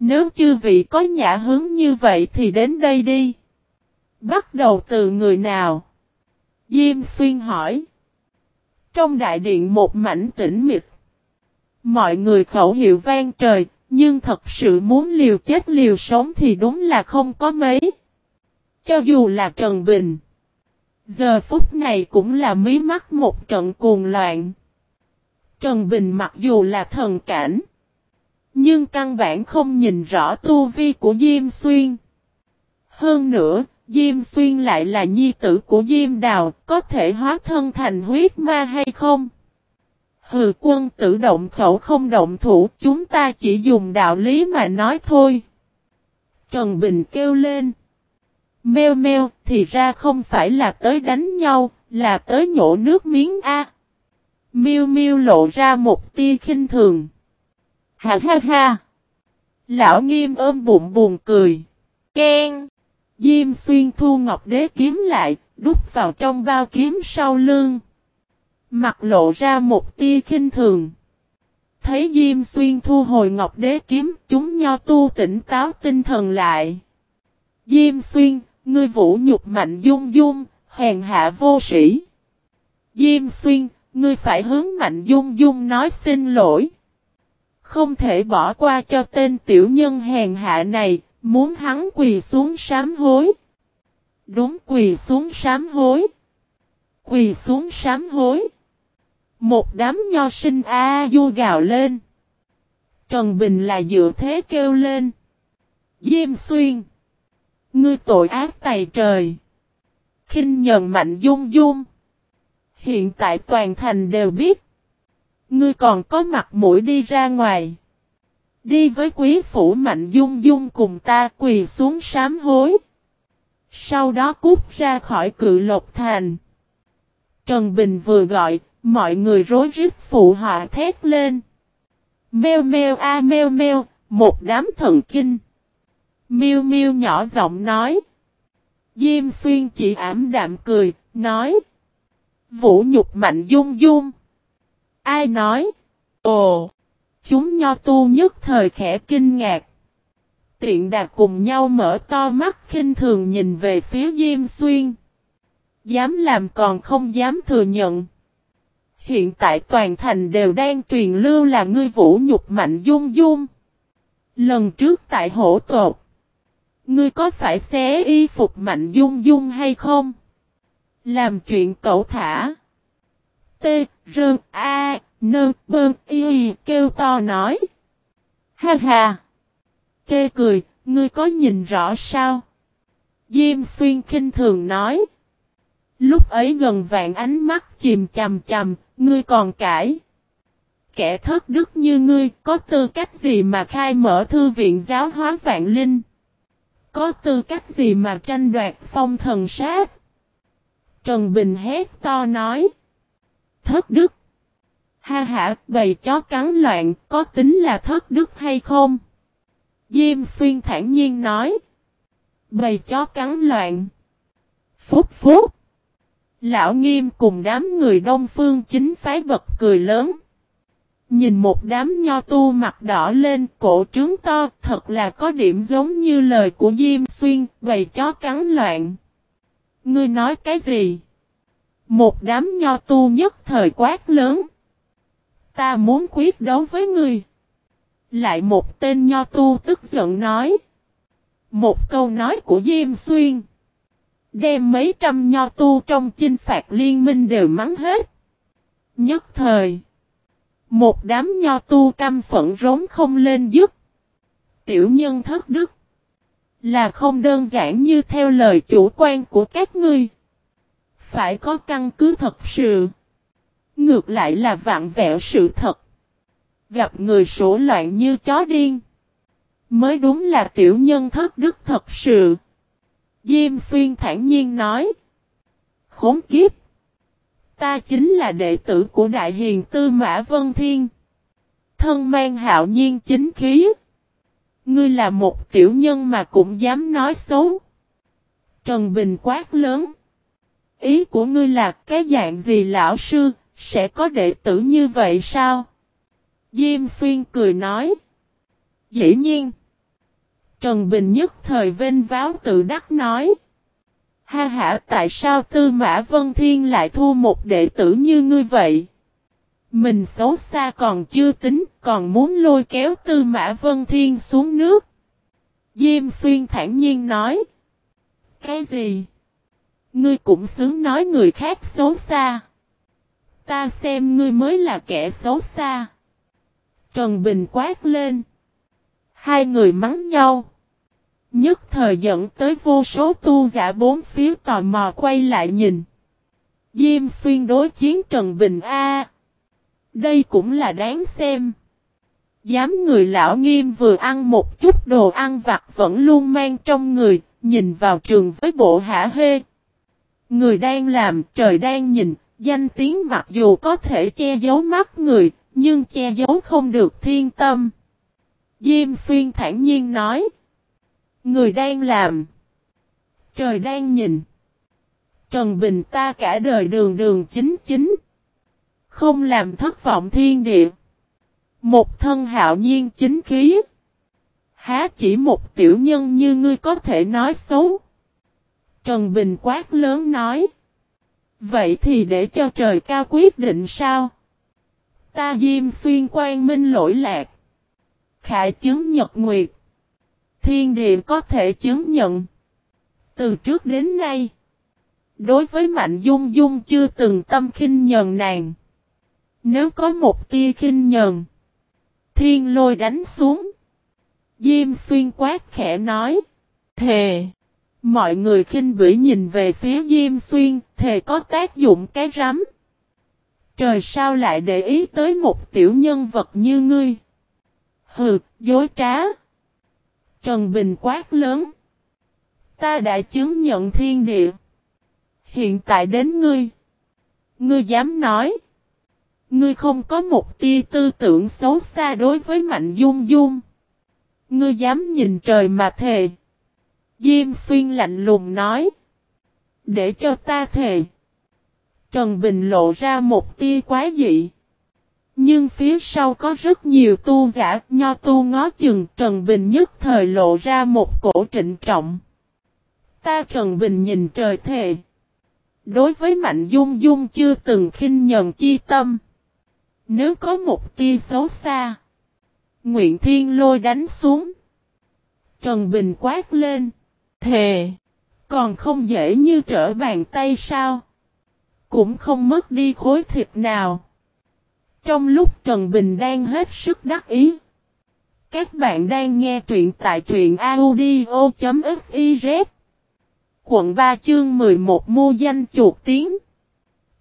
Speaker 1: Nếu chư vị có nhã hướng như vậy thì đến đây đi. Bắt đầu từ người nào? Diêm xuyên hỏi. Trong đại điện một mảnh tĩnh mịch. Mọi người khẩu hiệu vang trời, nhưng thật sự muốn liều chết liều sống thì đúng là không có mấy. Cho dù là Trần Bình. Giờ phút này cũng là mí mắt một trận cuồng loạn. Trần Bình mặc dù là thần cảnh. Nhưng căn bản không nhìn rõ tu vi của Diêm Xuyên. Hơn nữa, Diêm Xuyên lại là nhi tử của Diêm Đào, có thể hóa thân thành huyết ma hay không? Hừ quân tử động khẩu không động thủ, chúng ta chỉ dùng đạo lý mà nói thôi. Trần Bình kêu lên. Meo meo, thì ra không phải là tới đánh nhau, là tới nhổ nước miếng A. Miu Miu lộ ra một tia khinh thường. Ha ha ha. Lão nghiêm ôm bụng buồn cười. Ken. Diêm xuyên thu ngọc đế kiếm lại, đút vào trong bao kiếm sau lưng. Mặt lộ ra một tia khinh thường. Thấy Diêm Xuyên thu hồi ngọc đế kiếm, chúng nho tu tỉnh táo tinh thần lại. Diêm Xuyên, ngươi vũ nhục mạnh dung dung, hèn hạ vô sĩ. Diêm Xuyên, ngươi phải hướng mạnh dung dung nói xin lỗi. Không thể bỏ qua cho tên tiểu nhân hèn hạ này, muốn hắn quỳ xuống sám hối. Đúng quỳ xuống sám hối. Quỳ xuống sám hối. Một đám nho sinh a du gào lên. Trần Bình là dựa thế kêu lên. Diêm xuyên. Ngươi tội ác tày trời. kinh nhận mạnh dung dung. Hiện tại toàn thành đều biết. Ngươi còn có mặt mũi đi ra ngoài. Đi với quý phủ mạnh dung dung cùng ta quỳ xuống sám hối. Sau đó cút ra khỏi cự lộc thành. Trần Bình vừa gọi, Mọi người rối rít phụ họa thét lên. Meo meo a meo meo, một đám thần kinh. Miu miu nhỏ giọng nói. Diêm xuyên chỉ ảm đạm cười, nói. Vũ nhục mạnh dung dung. Ai nói? Ồ! Chúng nho tu nhất thời khẽ kinh ngạc. Tiện đạt cùng nhau mở to mắt khinh thường nhìn về phía Diêm Xuyên. Dám làm còn không dám thừa nhận. Hiện tại toàn thành đều đang truyền lưu là ngươi vũ nhục mạnh dung dung. Lần trước tại hổ tột. Ngươi có phải xé y phục mạnh dung dung hay không? Làm chuyện cậu thả. T, R, A, N, B, Y kêu to nói. Ha ha. Chê cười, ngươi có nhìn rõ sao? Diêm xuyên khinh thường nói. Lúc ấy gần vạn ánh mắt chìm chầm chầm, ngươi còn cãi. Kẻ thất đức như ngươi có tư cách gì mà khai mở thư viện giáo hóa vạn linh? Có tư cách gì mà tranh đoạt phong thần sát? Trần Bình hét to nói. Thất đức. Ha ha, bầy chó cắn loạn, có tính là thất đức hay không? Diêm xuyên thản nhiên nói. Bầy chó cắn loạn. Phúc phúc. Lão nghiêm cùng đám người đông phương chính phái bật cười lớn. Nhìn một đám nho tu mặt đỏ lên cổ trướng to thật là có điểm giống như lời của Diêm Xuyên, bầy chó cắn loạn. Ngươi nói cái gì? Một đám nho tu nhất thời quát lớn. Ta muốn quyết đấu với ngươi. Lại một tên nho tu tức giận nói. Một câu nói của Diêm Xuyên. Đem mấy trăm nho tu trong chinh phạt liên minh đều mắng hết. Nhất thời. Một đám nho tu căm phẫn rống không lên dứt. Tiểu nhân thất đức. Là không đơn giản như theo lời chủ quan của các ngươi. Phải có căn cứ thật sự. Ngược lại là vạn vẹo sự thật. Gặp người sổ loạn như chó điên. Mới đúng là tiểu nhân thất đức thật sự. Diêm xuyên thản nhiên nói. Khốn kiếp. Ta chính là đệ tử của Đại Hiền Tư Mã Vân Thiên. Thân mang hạo nhiên chính khí. Ngươi là một tiểu nhân mà cũng dám nói xấu. Trần Bình quát lớn. Ý của ngươi là cái dạng gì lão sư, sẽ có đệ tử như vậy sao? Diêm xuyên cười nói. Dĩ nhiên. Trần Bình nhất thời vênh váo tự đắc nói. Ha ha tại sao Tư Mã Vân Thiên lại thu một đệ tử như ngươi vậy? Mình xấu xa còn chưa tính, còn muốn lôi kéo Tư Mã Vân Thiên xuống nước. Diêm Xuyên thản nhiên nói. Cái gì? Ngươi cũng xứng nói người khác xấu xa. Ta xem ngươi mới là kẻ xấu xa. Trần Bình quát lên. Hai người mắng nhau. Nhất thời dẫn tới vô số tu giả bốn phía tò mò quay lại nhìn. Diêm xuyên đối chiến Trần Bình A. Đây cũng là đáng xem. Dám người lão nghiêm vừa ăn một chút đồ ăn vặt vẫn luôn mang trong người, nhìn vào trường với bộ hả hê. Người đang làm, trời đang nhìn, danh tiếng mặc dù có thể che giấu mắt người, nhưng che giấu không được thiên tâm. Diêm xuyên thản nhiên nói. Người đang làm. Trời đang nhìn. Trần Bình ta cả đời đường đường chính chính. Không làm thất vọng thiên địa. Một thân hạo nhiên chính khí. Há chỉ một tiểu nhân như ngươi có thể nói xấu. Trần Bình quát lớn nói. Vậy thì để cho trời cao quyết định sao? Ta diêm xuyên quan minh lỗi lạc. Khải chứng nhật nguyệt. Thiên địa có thể chứng nhận. Từ trước đến nay. Đối với Mạnh Dung Dung chưa từng tâm khinh nhờn nàng. Nếu có một tia khinh nhờn. Thiên lôi đánh xuống. Diêm xuyên quát khẽ nói. Thề. Mọi người khinh bỉ nhìn về phía Diêm Xuyên, thề có tác dụng cái rắm. Trời sao lại để ý tới một tiểu nhân vật như ngươi? Hừ, dối trá. Trần Bình quát lớn. Ta đã chứng nhận thiên địa. Hiện tại đến ngươi. Ngươi dám nói. Ngươi không có một tia tư tưởng xấu xa đối với Mạnh Dung Dung. Ngươi dám nhìn trời mà thề. Diêm xuyên lạnh lùng nói. Để cho ta thề. Trần Bình lộ ra một tia quái dị. Nhưng phía sau có rất nhiều tu giả, nho tu ngó chừng Trần Bình nhất thời lộ ra một cổ trịnh trọng. Ta Trần Bình nhìn trời thề. Đối với Mạnh Dung Dung chưa từng khinh nhờn chi tâm. Nếu có một tia xấu xa. Nguyện Thiên lôi đánh xuống. Trần Bình quát lên. Thề. Còn không dễ như trở bàn tay sao. Cũng không mất đi khối thịt nào. Trong lúc Trần Bình đang hết sức đắc ý. Các bạn đang nghe truyện tại truyện audio.fiz Quận 3 chương 11 mua danh chuột tiếng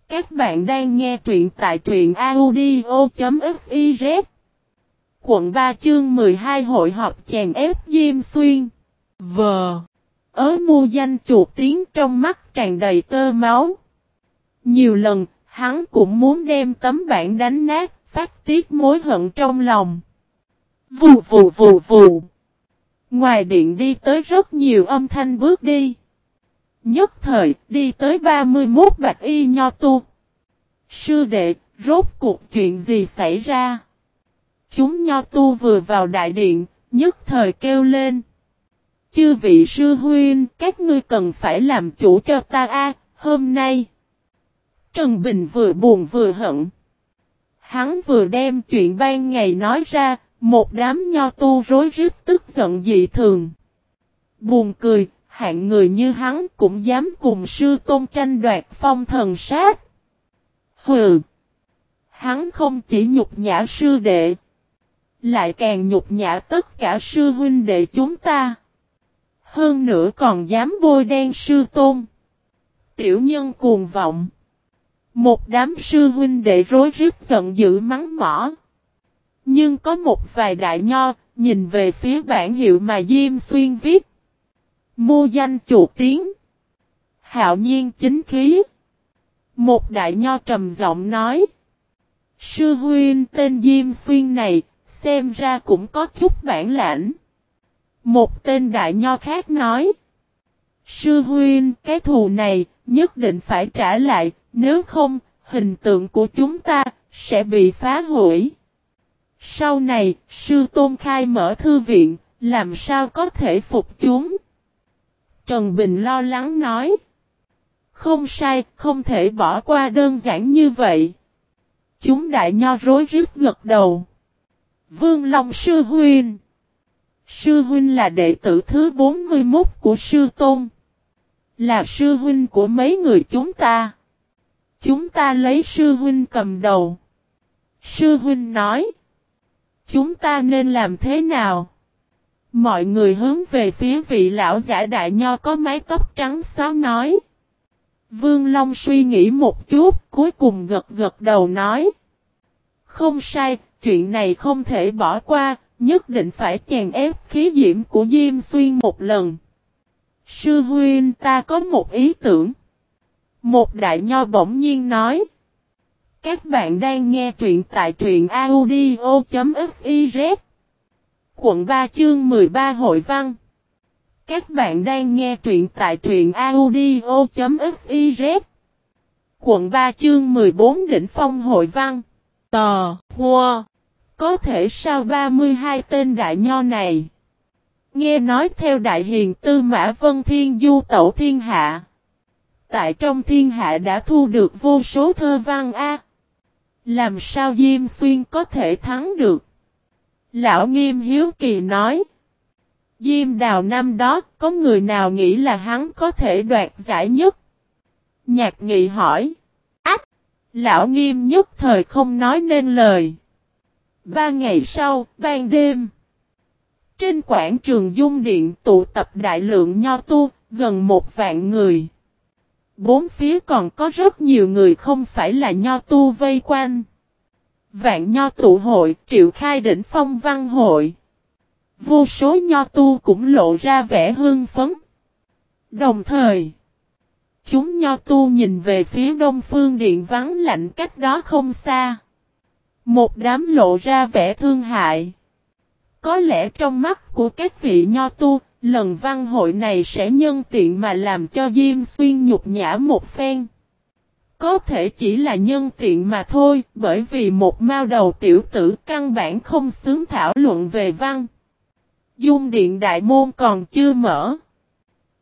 Speaker 1: Các bạn đang nghe truyện tại truyện audio.fiz Quận 3 chương 12 hội họp chèn ép Diêm Xuyên. Vờ Ớ mua danh chuột tiếng trong mắt tràn đầy tơ máu. Nhiều lần hắn cũng muốn đem tấm bản đánh nát phát tiết mối hận trong lòng Vù vù vù vù Ngoài điện đi tới rất nhiều âm thanh bước đi Nhất thời, đi tới 31 bạch y nho tu. Sư đệ, rốt cuộc chuyện gì xảy ra? Chúng nho tu vừa vào đại điện, nhất thời kêu lên. Chư vị sư huyên, các ngươi cần phải làm chủ cho ta a hôm nay. Trần Bình vừa buồn vừa hận. Hắn vừa đem chuyện ban ngày nói ra, một đám nho tu rối rít tức giận dị thường. Buồn cười, hạng người như hắn cũng dám cùng sư tôn tranh đoạt phong thần sát. Hừ! Hắn không chỉ nhục nhã sư đệ, lại càng nhục nhã tất cả sư huynh đệ chúng ta. Hơn nữa còn dám bôi đen sư tôn. Tiểu nhân cuồng vọng. Một đám sư huynh đệ rối rít giận dữ mắng mỏ. Nhưng có một vài đại nho, nhìn về phía bản hiệu mà Diêm Xuyên viết. Mô danh chuột tiếng. Hạo nhiên chính khí. Một đại nho trầm giọng nói. Sư huynh tên Diêm Xuyên này, xem ra cũng có chút bản lãnh. Một tên đại nho khác nói. Sư huyên, cái thù này, nhất định phải trả lại, nếu không, hình tượng của chúng ta, sẽ bị phá hủy. Sau này, sư tôn khai mở thư viện, làm sao có thể phục chúng? Trần Bình lo lắng nói. Không sai, không thể bỏ qua đơn giản như vậy. Chúng đại nho rối rít gật đầu. Vương Long Sư Huynh Sư Huynh là đệ tử thứ 41 của Sư Tôn. Là Sư Huynh của mấy người chúng ta. Chúng ta lấy Sư Huynh cầm đầu. Sư Huynh nói. Chúng ta nên làm thế nào? Mọi người hướng về phía vị lão giả đại nho có mái tóc trắng xóa nói. Vương Long suy nghĩ một chút, cuối cùng gật gật đầu nói. Không sai, chuyện này không thể bỏ qua, nhất định phải chèn ép khí diễm của Diêm Xuyên một lần. Sư huynh ta có một ý tưởng. Một đại nho bỗng nhiên nói. Các bạn đang nghe truyện tại truyện audio.fiz quận 3 chương 13 hội văn. Các bạn đang nghe truyện tại truyện audio.fiz. Quận 3 chương 14 đỉnh phong hội văn. Tò, hoa. Có thể sao 32 tên đại nho này. Nghe nói theo đại hiền tư mã vân thiên du tẩu thiên hạ. Tại trong thiên hạ đã thu được vô số thơ văn A. Làm sao Diêm Xuyên có thể thắng được? Lão nghiêm hiếu kỳ nói. Diêm đào năm đó có người nào nghĩ là hắn có thể đoạt giải nhất? Nhạc nghị hỏi. Ách! Lão nghiêm nhất thời không nói nên lời. Ba ngày sau, ban đêm. Trên quảng trường Dung Điện tụ tập đại lượng nho tu, gần một vạn người. Bốn phía còn có rất nhiều người không phải là nho tu vây quanh. Vạn nho tụ hội triệu khai đỉnh phong văn hội. Vô số nho tu cũng lộ ra vẻ hương phấn. Đồng thời, chúng nho tu nhìn về phía đông phương điện vắng lạnh cách đó không xa. Một đám lộ ra vẻ thương hại. Có lẽ trong mắt của các vị nho tu, Lần văn hội này sẽ nhân tiện mà làm cho Diêm Xuyên nhục nhã một phen. Có thể chỉ là nhân tiện mà thôi, bởi vì một mao đầu tiểu tử căn bản không xứng thảo luận về văn. Dung điện đại môn còn chưa mở.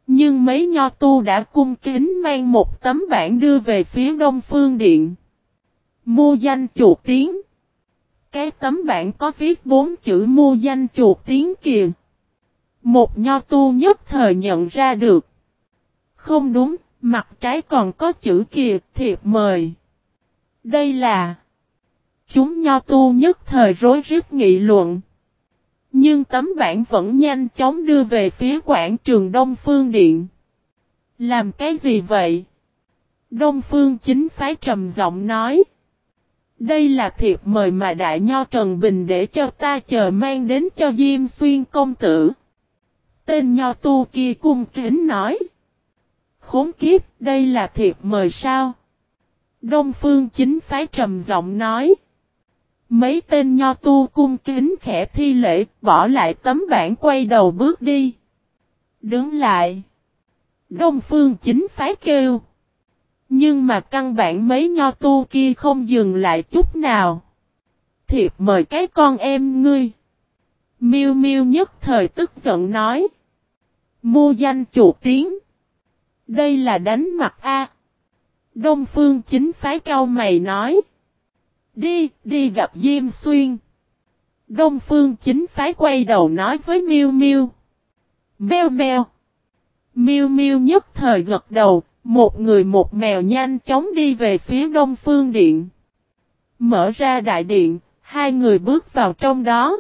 Speaker 1: Nhưng mấy nho tu đã cung kính mang một tấm bản đưa về phía đông phương điện. Mua danh chuột tiếng. Cái tấm bản có viết bốn chữ mua danh chuột tiếng kìa. Một nho tu nhất thời nhận ra được. Không đúng, mặt trái còn có chữ kìa, thiệp mời. Đây là... Chúng nho tu nhất thời rối rít nghị luận. Nhưng tấm bản vẫn nhanh chóng đưa về phía quảng trường Đông Phương Điện. Làm cái gì vậy? Đông Phương chính phái trầm giọng nói. Đây là thiệp mời mà Đại Nho Trần Bình để cho ta chờ mang đến cho Diêm Xuyên công tử. Tên Nho Tu kia cung kính nói. Khốn kiếp, đây là thiệp mời sao? Đông Phương chính phái trầm giọng nói. Mấy tên nho tu cung kính khẽ thi lễ, bỏ lại tấm bản quay đầu bước đi. Đứng lại. Đông phương chính phái kêu. Nhưng mà căn bản mấy nho tu kia không dừng lại chút nào. Thiệp mời cái con em ngươi. Miêu miêu nhất thời tức giận nói. Mua danh chủ tiếng. Đây là đánh mặt A. Đông phương chính phái cao mày nói. Đi, đi gặp Diêm Xuyên. Đông Phương chính phái quay đầu nói với Miu Miu. Mèo mèo. Miu Miu nhất thời gật đầu, một người một mèo nhanh chóng đi về phía Đông Phương Điện. Mở ra đại điện, hai người bước vào trong đó.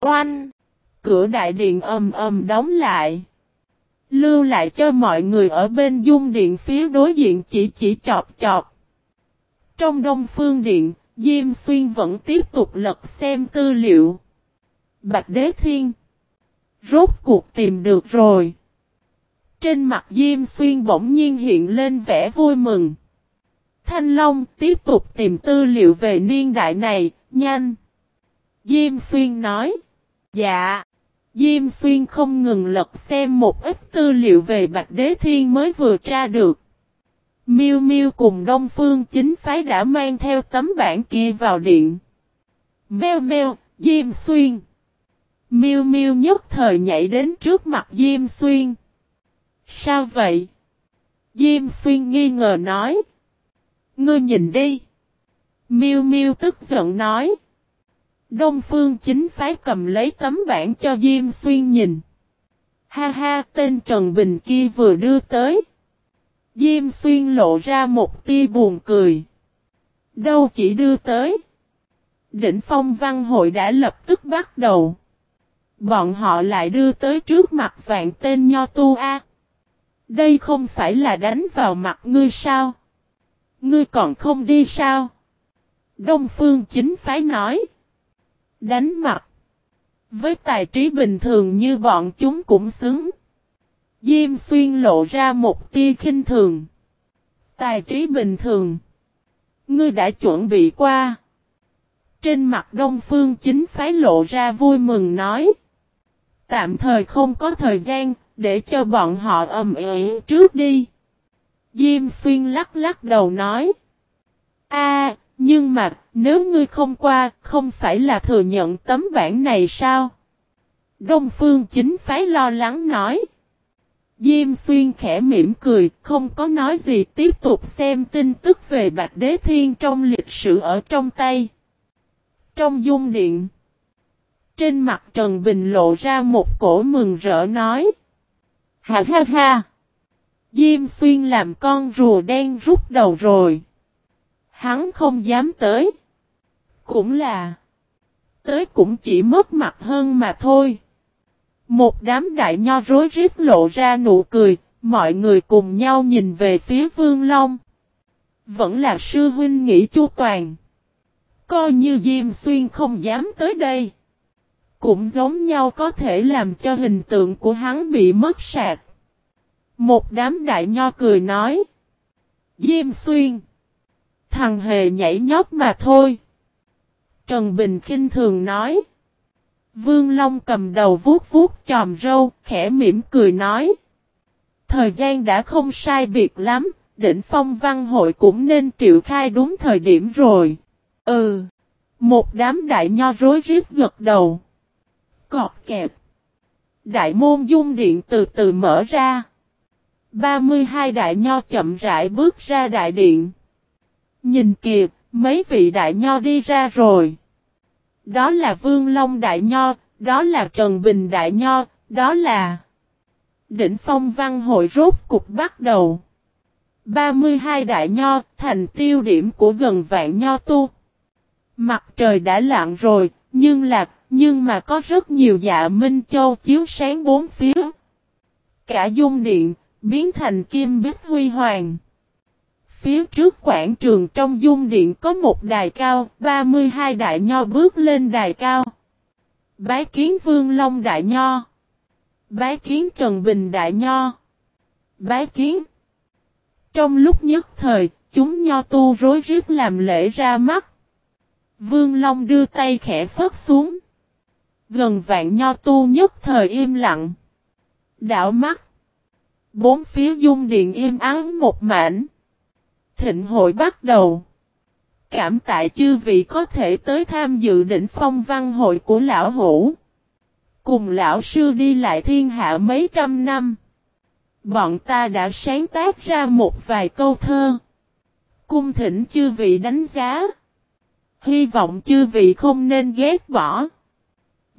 Speaker 1: Oanh! Cửa đại điện ầm ầm đóng lại. Lưu lại cho mọi người ở bên dung điện phía đối diện chỉ chỉ chọc chọc. Trong Đông Phương Điện, Diêm Xuyên vẫn tiếp tục lật xem tư liệu. Bạch Đế Thiên. Rốt cuộc tìm được rồi. Trên mặt Diêm Xuyên bỗng nhiên hiện lên vẻ vui mừng. Thanh Long tiếp tục tìm tư liệu về niên đại này, nhanh. Diêm Xuyên nói. Dạ. Diêm Xuyên không ngừng lật xem một ít tư liệu về Bạch Đế Thiên mới vừa tra được. Miêu Miêu cùng Đông Phương chính phái đã mang theo tấm bản kia vào điện. Meo meo, Diêm Xuyên. Miêu Miêu nhất thời nhảy đến trước mặt Diêm Xuyên. Sao vậy? Diêm Xuyên nghi ngờ nói. Ngươi nhìn đi. Miêu Miêu tức giận nói. Đông Phương chính phái cầm lấy tấm bản cho Diêm Xuyên nhìn. Ha ha, tên Trần Bình kia vừa đưa tới. Diêm xuyên lộ ra một tia buồn cười. Đâu chỉ đưa tới. Đỉnh phong văn hội đã lập tức bắt đầu. Bọn họ lại đưa tới trước mặt vạn tên nho tu A. Đây không phải là đánh vào mặt ngươi sao? Ngươi còn không đi sao? Đông phương chính phái nói. Đánh mặt. Với tài trí bình thường như bọn chúng cũng xứng. Diêm xuyên lộ ra một tia khinh thường. Tài trí bình thường. Ngươi đã chuẩn bị qua. Trên mặt đông phương chính phái lộ ra vui mừng nói. Tạm thời không có thời gian, để cho bọn họ ầm ĩ trước đi. Diêm xuyên lắc lắc đầu nói. a nhưng mà, nếu ngươi không qua, không phải là thừa nhận tấm bản này sao? Đông phương chính phái lo lắng nói. Diêm xuyên khẽ mỉm cười, không có nói gì tiếp tục xem tin tức về Bạch Đế Thiên trong lịch sử ở trong tay. Trong dung điện, trên mặt Trần Bình lộ ra một cổ mừng rỡ nói. Ha ha ha! Diêm xuyên làm con rùa đen rút đầu rồi. Hắn không dám tới. Cũng là. Tới cũng chỉ mất mặt hơn mà thôi. Một đám đại nho rối rít lộ ra nụ cười, mọi người cùng nhau nhìn về phía Vương Long. Vẫn là sư huynh nghĩ chu toàn. Coi như Diêm Xuyên không dám tới đây. Cũng giống nhau có thể làm cho hình tượng của hắn bị mất sạc. Một đám đại nho cười nói. Diêm Xuyên. Thằng hề nhảy nhót mà thôi. Trần Bình kinh thường nói. Vương Long cầm đầu vuốt vuốt chòm râu, khẽ mỉm cười nói. Thời gian đã không sai biệt lắm, đỉnh phong văn hội cũng nên triệu khai đúng thời điểm rồi. Ừ. Một đám đại nho rối rít gật đầu. Cọt kẹp. Đại môn dung điện từ từ mở ra. 32 đại nho chậm rãi bước ra đại điện. Nhìn kìa, mấy vị đại nho đi ra rồi. Đó là Vương Long Đại Nho, đó là Trần Bình Đại Nho, đó là Đỉnh Phong Văn Hội rốt cục bắt đầu. 32 Đại Nho thành tiêu điểm của gần vạn Nho tu. Mặt trời đã lặn rồi, nhưng là, nhưng mà có rất nhiều dạ Minh Châu chiếu sáng bốn phía. Cả dung điện, biến thành kim bích huy hoàng. Phía trước quảng trường trong dung điện có một đài cao, 32 đại nho bước lên đài cao. Bái kiến Vương Long đại nho. Bái kiến Trần Bình đại nho. Bái kiến. Trong lúc nhất thời, chúng nho tu rối rít làm lễ ra mắt. Vương Long đưa tay khẽ phất xuống. Gần vạn nho tu nhất thời im lặng. Đảo mắt. Bốn phía dung điện im ắng một mảnh thịnh hội bắt đầu. Cảm tại chư vị có thể tới tham dự đỉnh phong văn hội của lão hủ. Cùng lão sư đi lại thiên hạ mấy trăm năm. Bọn ta đã sáng tác ra một vài câu thơ. Cung thỉnh chư vị đánh giá. Hy vọng chư vị không nên ghét bỏ.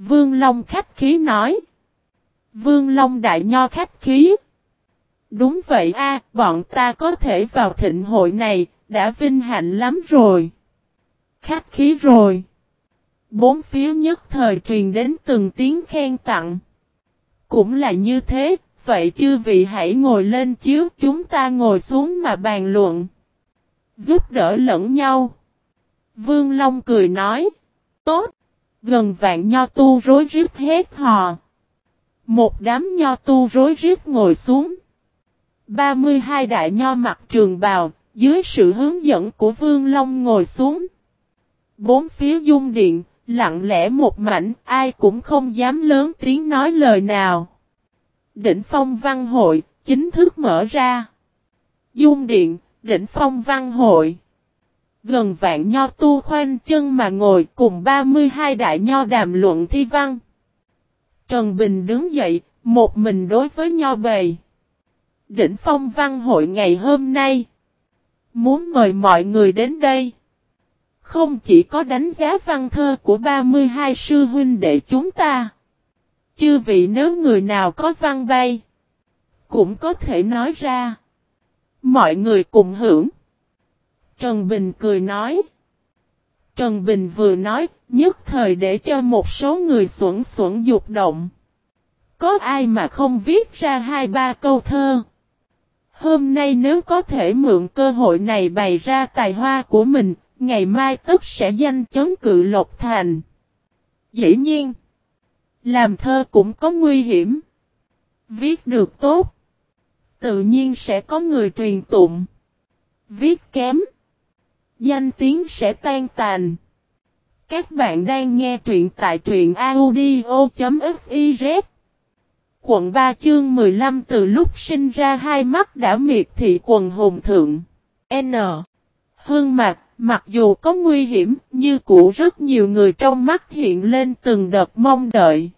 Speaker 1: Vương Long khách khí nói. Vương Long đại nho khách khí. Đúng vậy a, bọn ta có thể vào thịnh hội này, đã vinh hạnh lắm rồi. Khách khí rồi. Bốn phía nhất thời truyền đến từng tiếng khen tặng. Cũng là như thế, vậy chư vị hãy ngồi lên chiếu chúng ta ngồi xuống mà bàn luận. Giúp đỡ lẫn nhau. Vương Long cười nói. Tốt. Gần vạn nho tu rối rít hét hò. Một đám nho tu rối rít ngồi xuống. 32 đại nho mặc trường bào, dưới sự hướng dẫn của Vương Long ngồi xuống. Bốn phía dung điện, lặng lẽ một mảnh, ai cũng không dám lớn tiếng nói lời nào. Đỉnh phong văn hội, chính thức mở ra. Dung điện, đỉnh phong văn hội. Gần vạn nho tu khoanh chân mà ngồi cùng 32 đại nho đàm luận thi văn. Trần Bình đứng dậy, một mình đối với nho bề. đỉnh phong văn hội ngày hôm nay. Muốn mời mọi người đến đây. Không chỉ có đánh giá văn thơ của 32 sư huynh đệ chúng ta. Chư vị nếu người nào có văn bay. Cũng có thể nói ra. Mọi người cùng hưởng. Trần Bình cười nói. Trần Bình vừa nói, nhất thời để cho một số người xuẩn xuẩn dục động. Có ai mà không viết ra hai ba câu thơ? Hôm nay nếu có thể mượn cơ hội này bày ra tài hoa của mình, ngày mai tất sẽ danh chấn cự lộc thành. Dĩ nhiên, làm thơ cũng có nguy hiểm. Viết được tốt, tự nhiên sẽ có người truyền tụng. Viết kém, danh tiếng sẽ tan tàn. Các bạn đang nghe truyện tại truyện audio.fiz Quận 3 chương 15 từ lúc sinh ra hai mắt đã miệt thị quần hùng thượng. N. Hương mặt, mặc dù có nguy hiểm, như cũ rất nhiều người trong mắt hiện lên từng đợt mong đợi.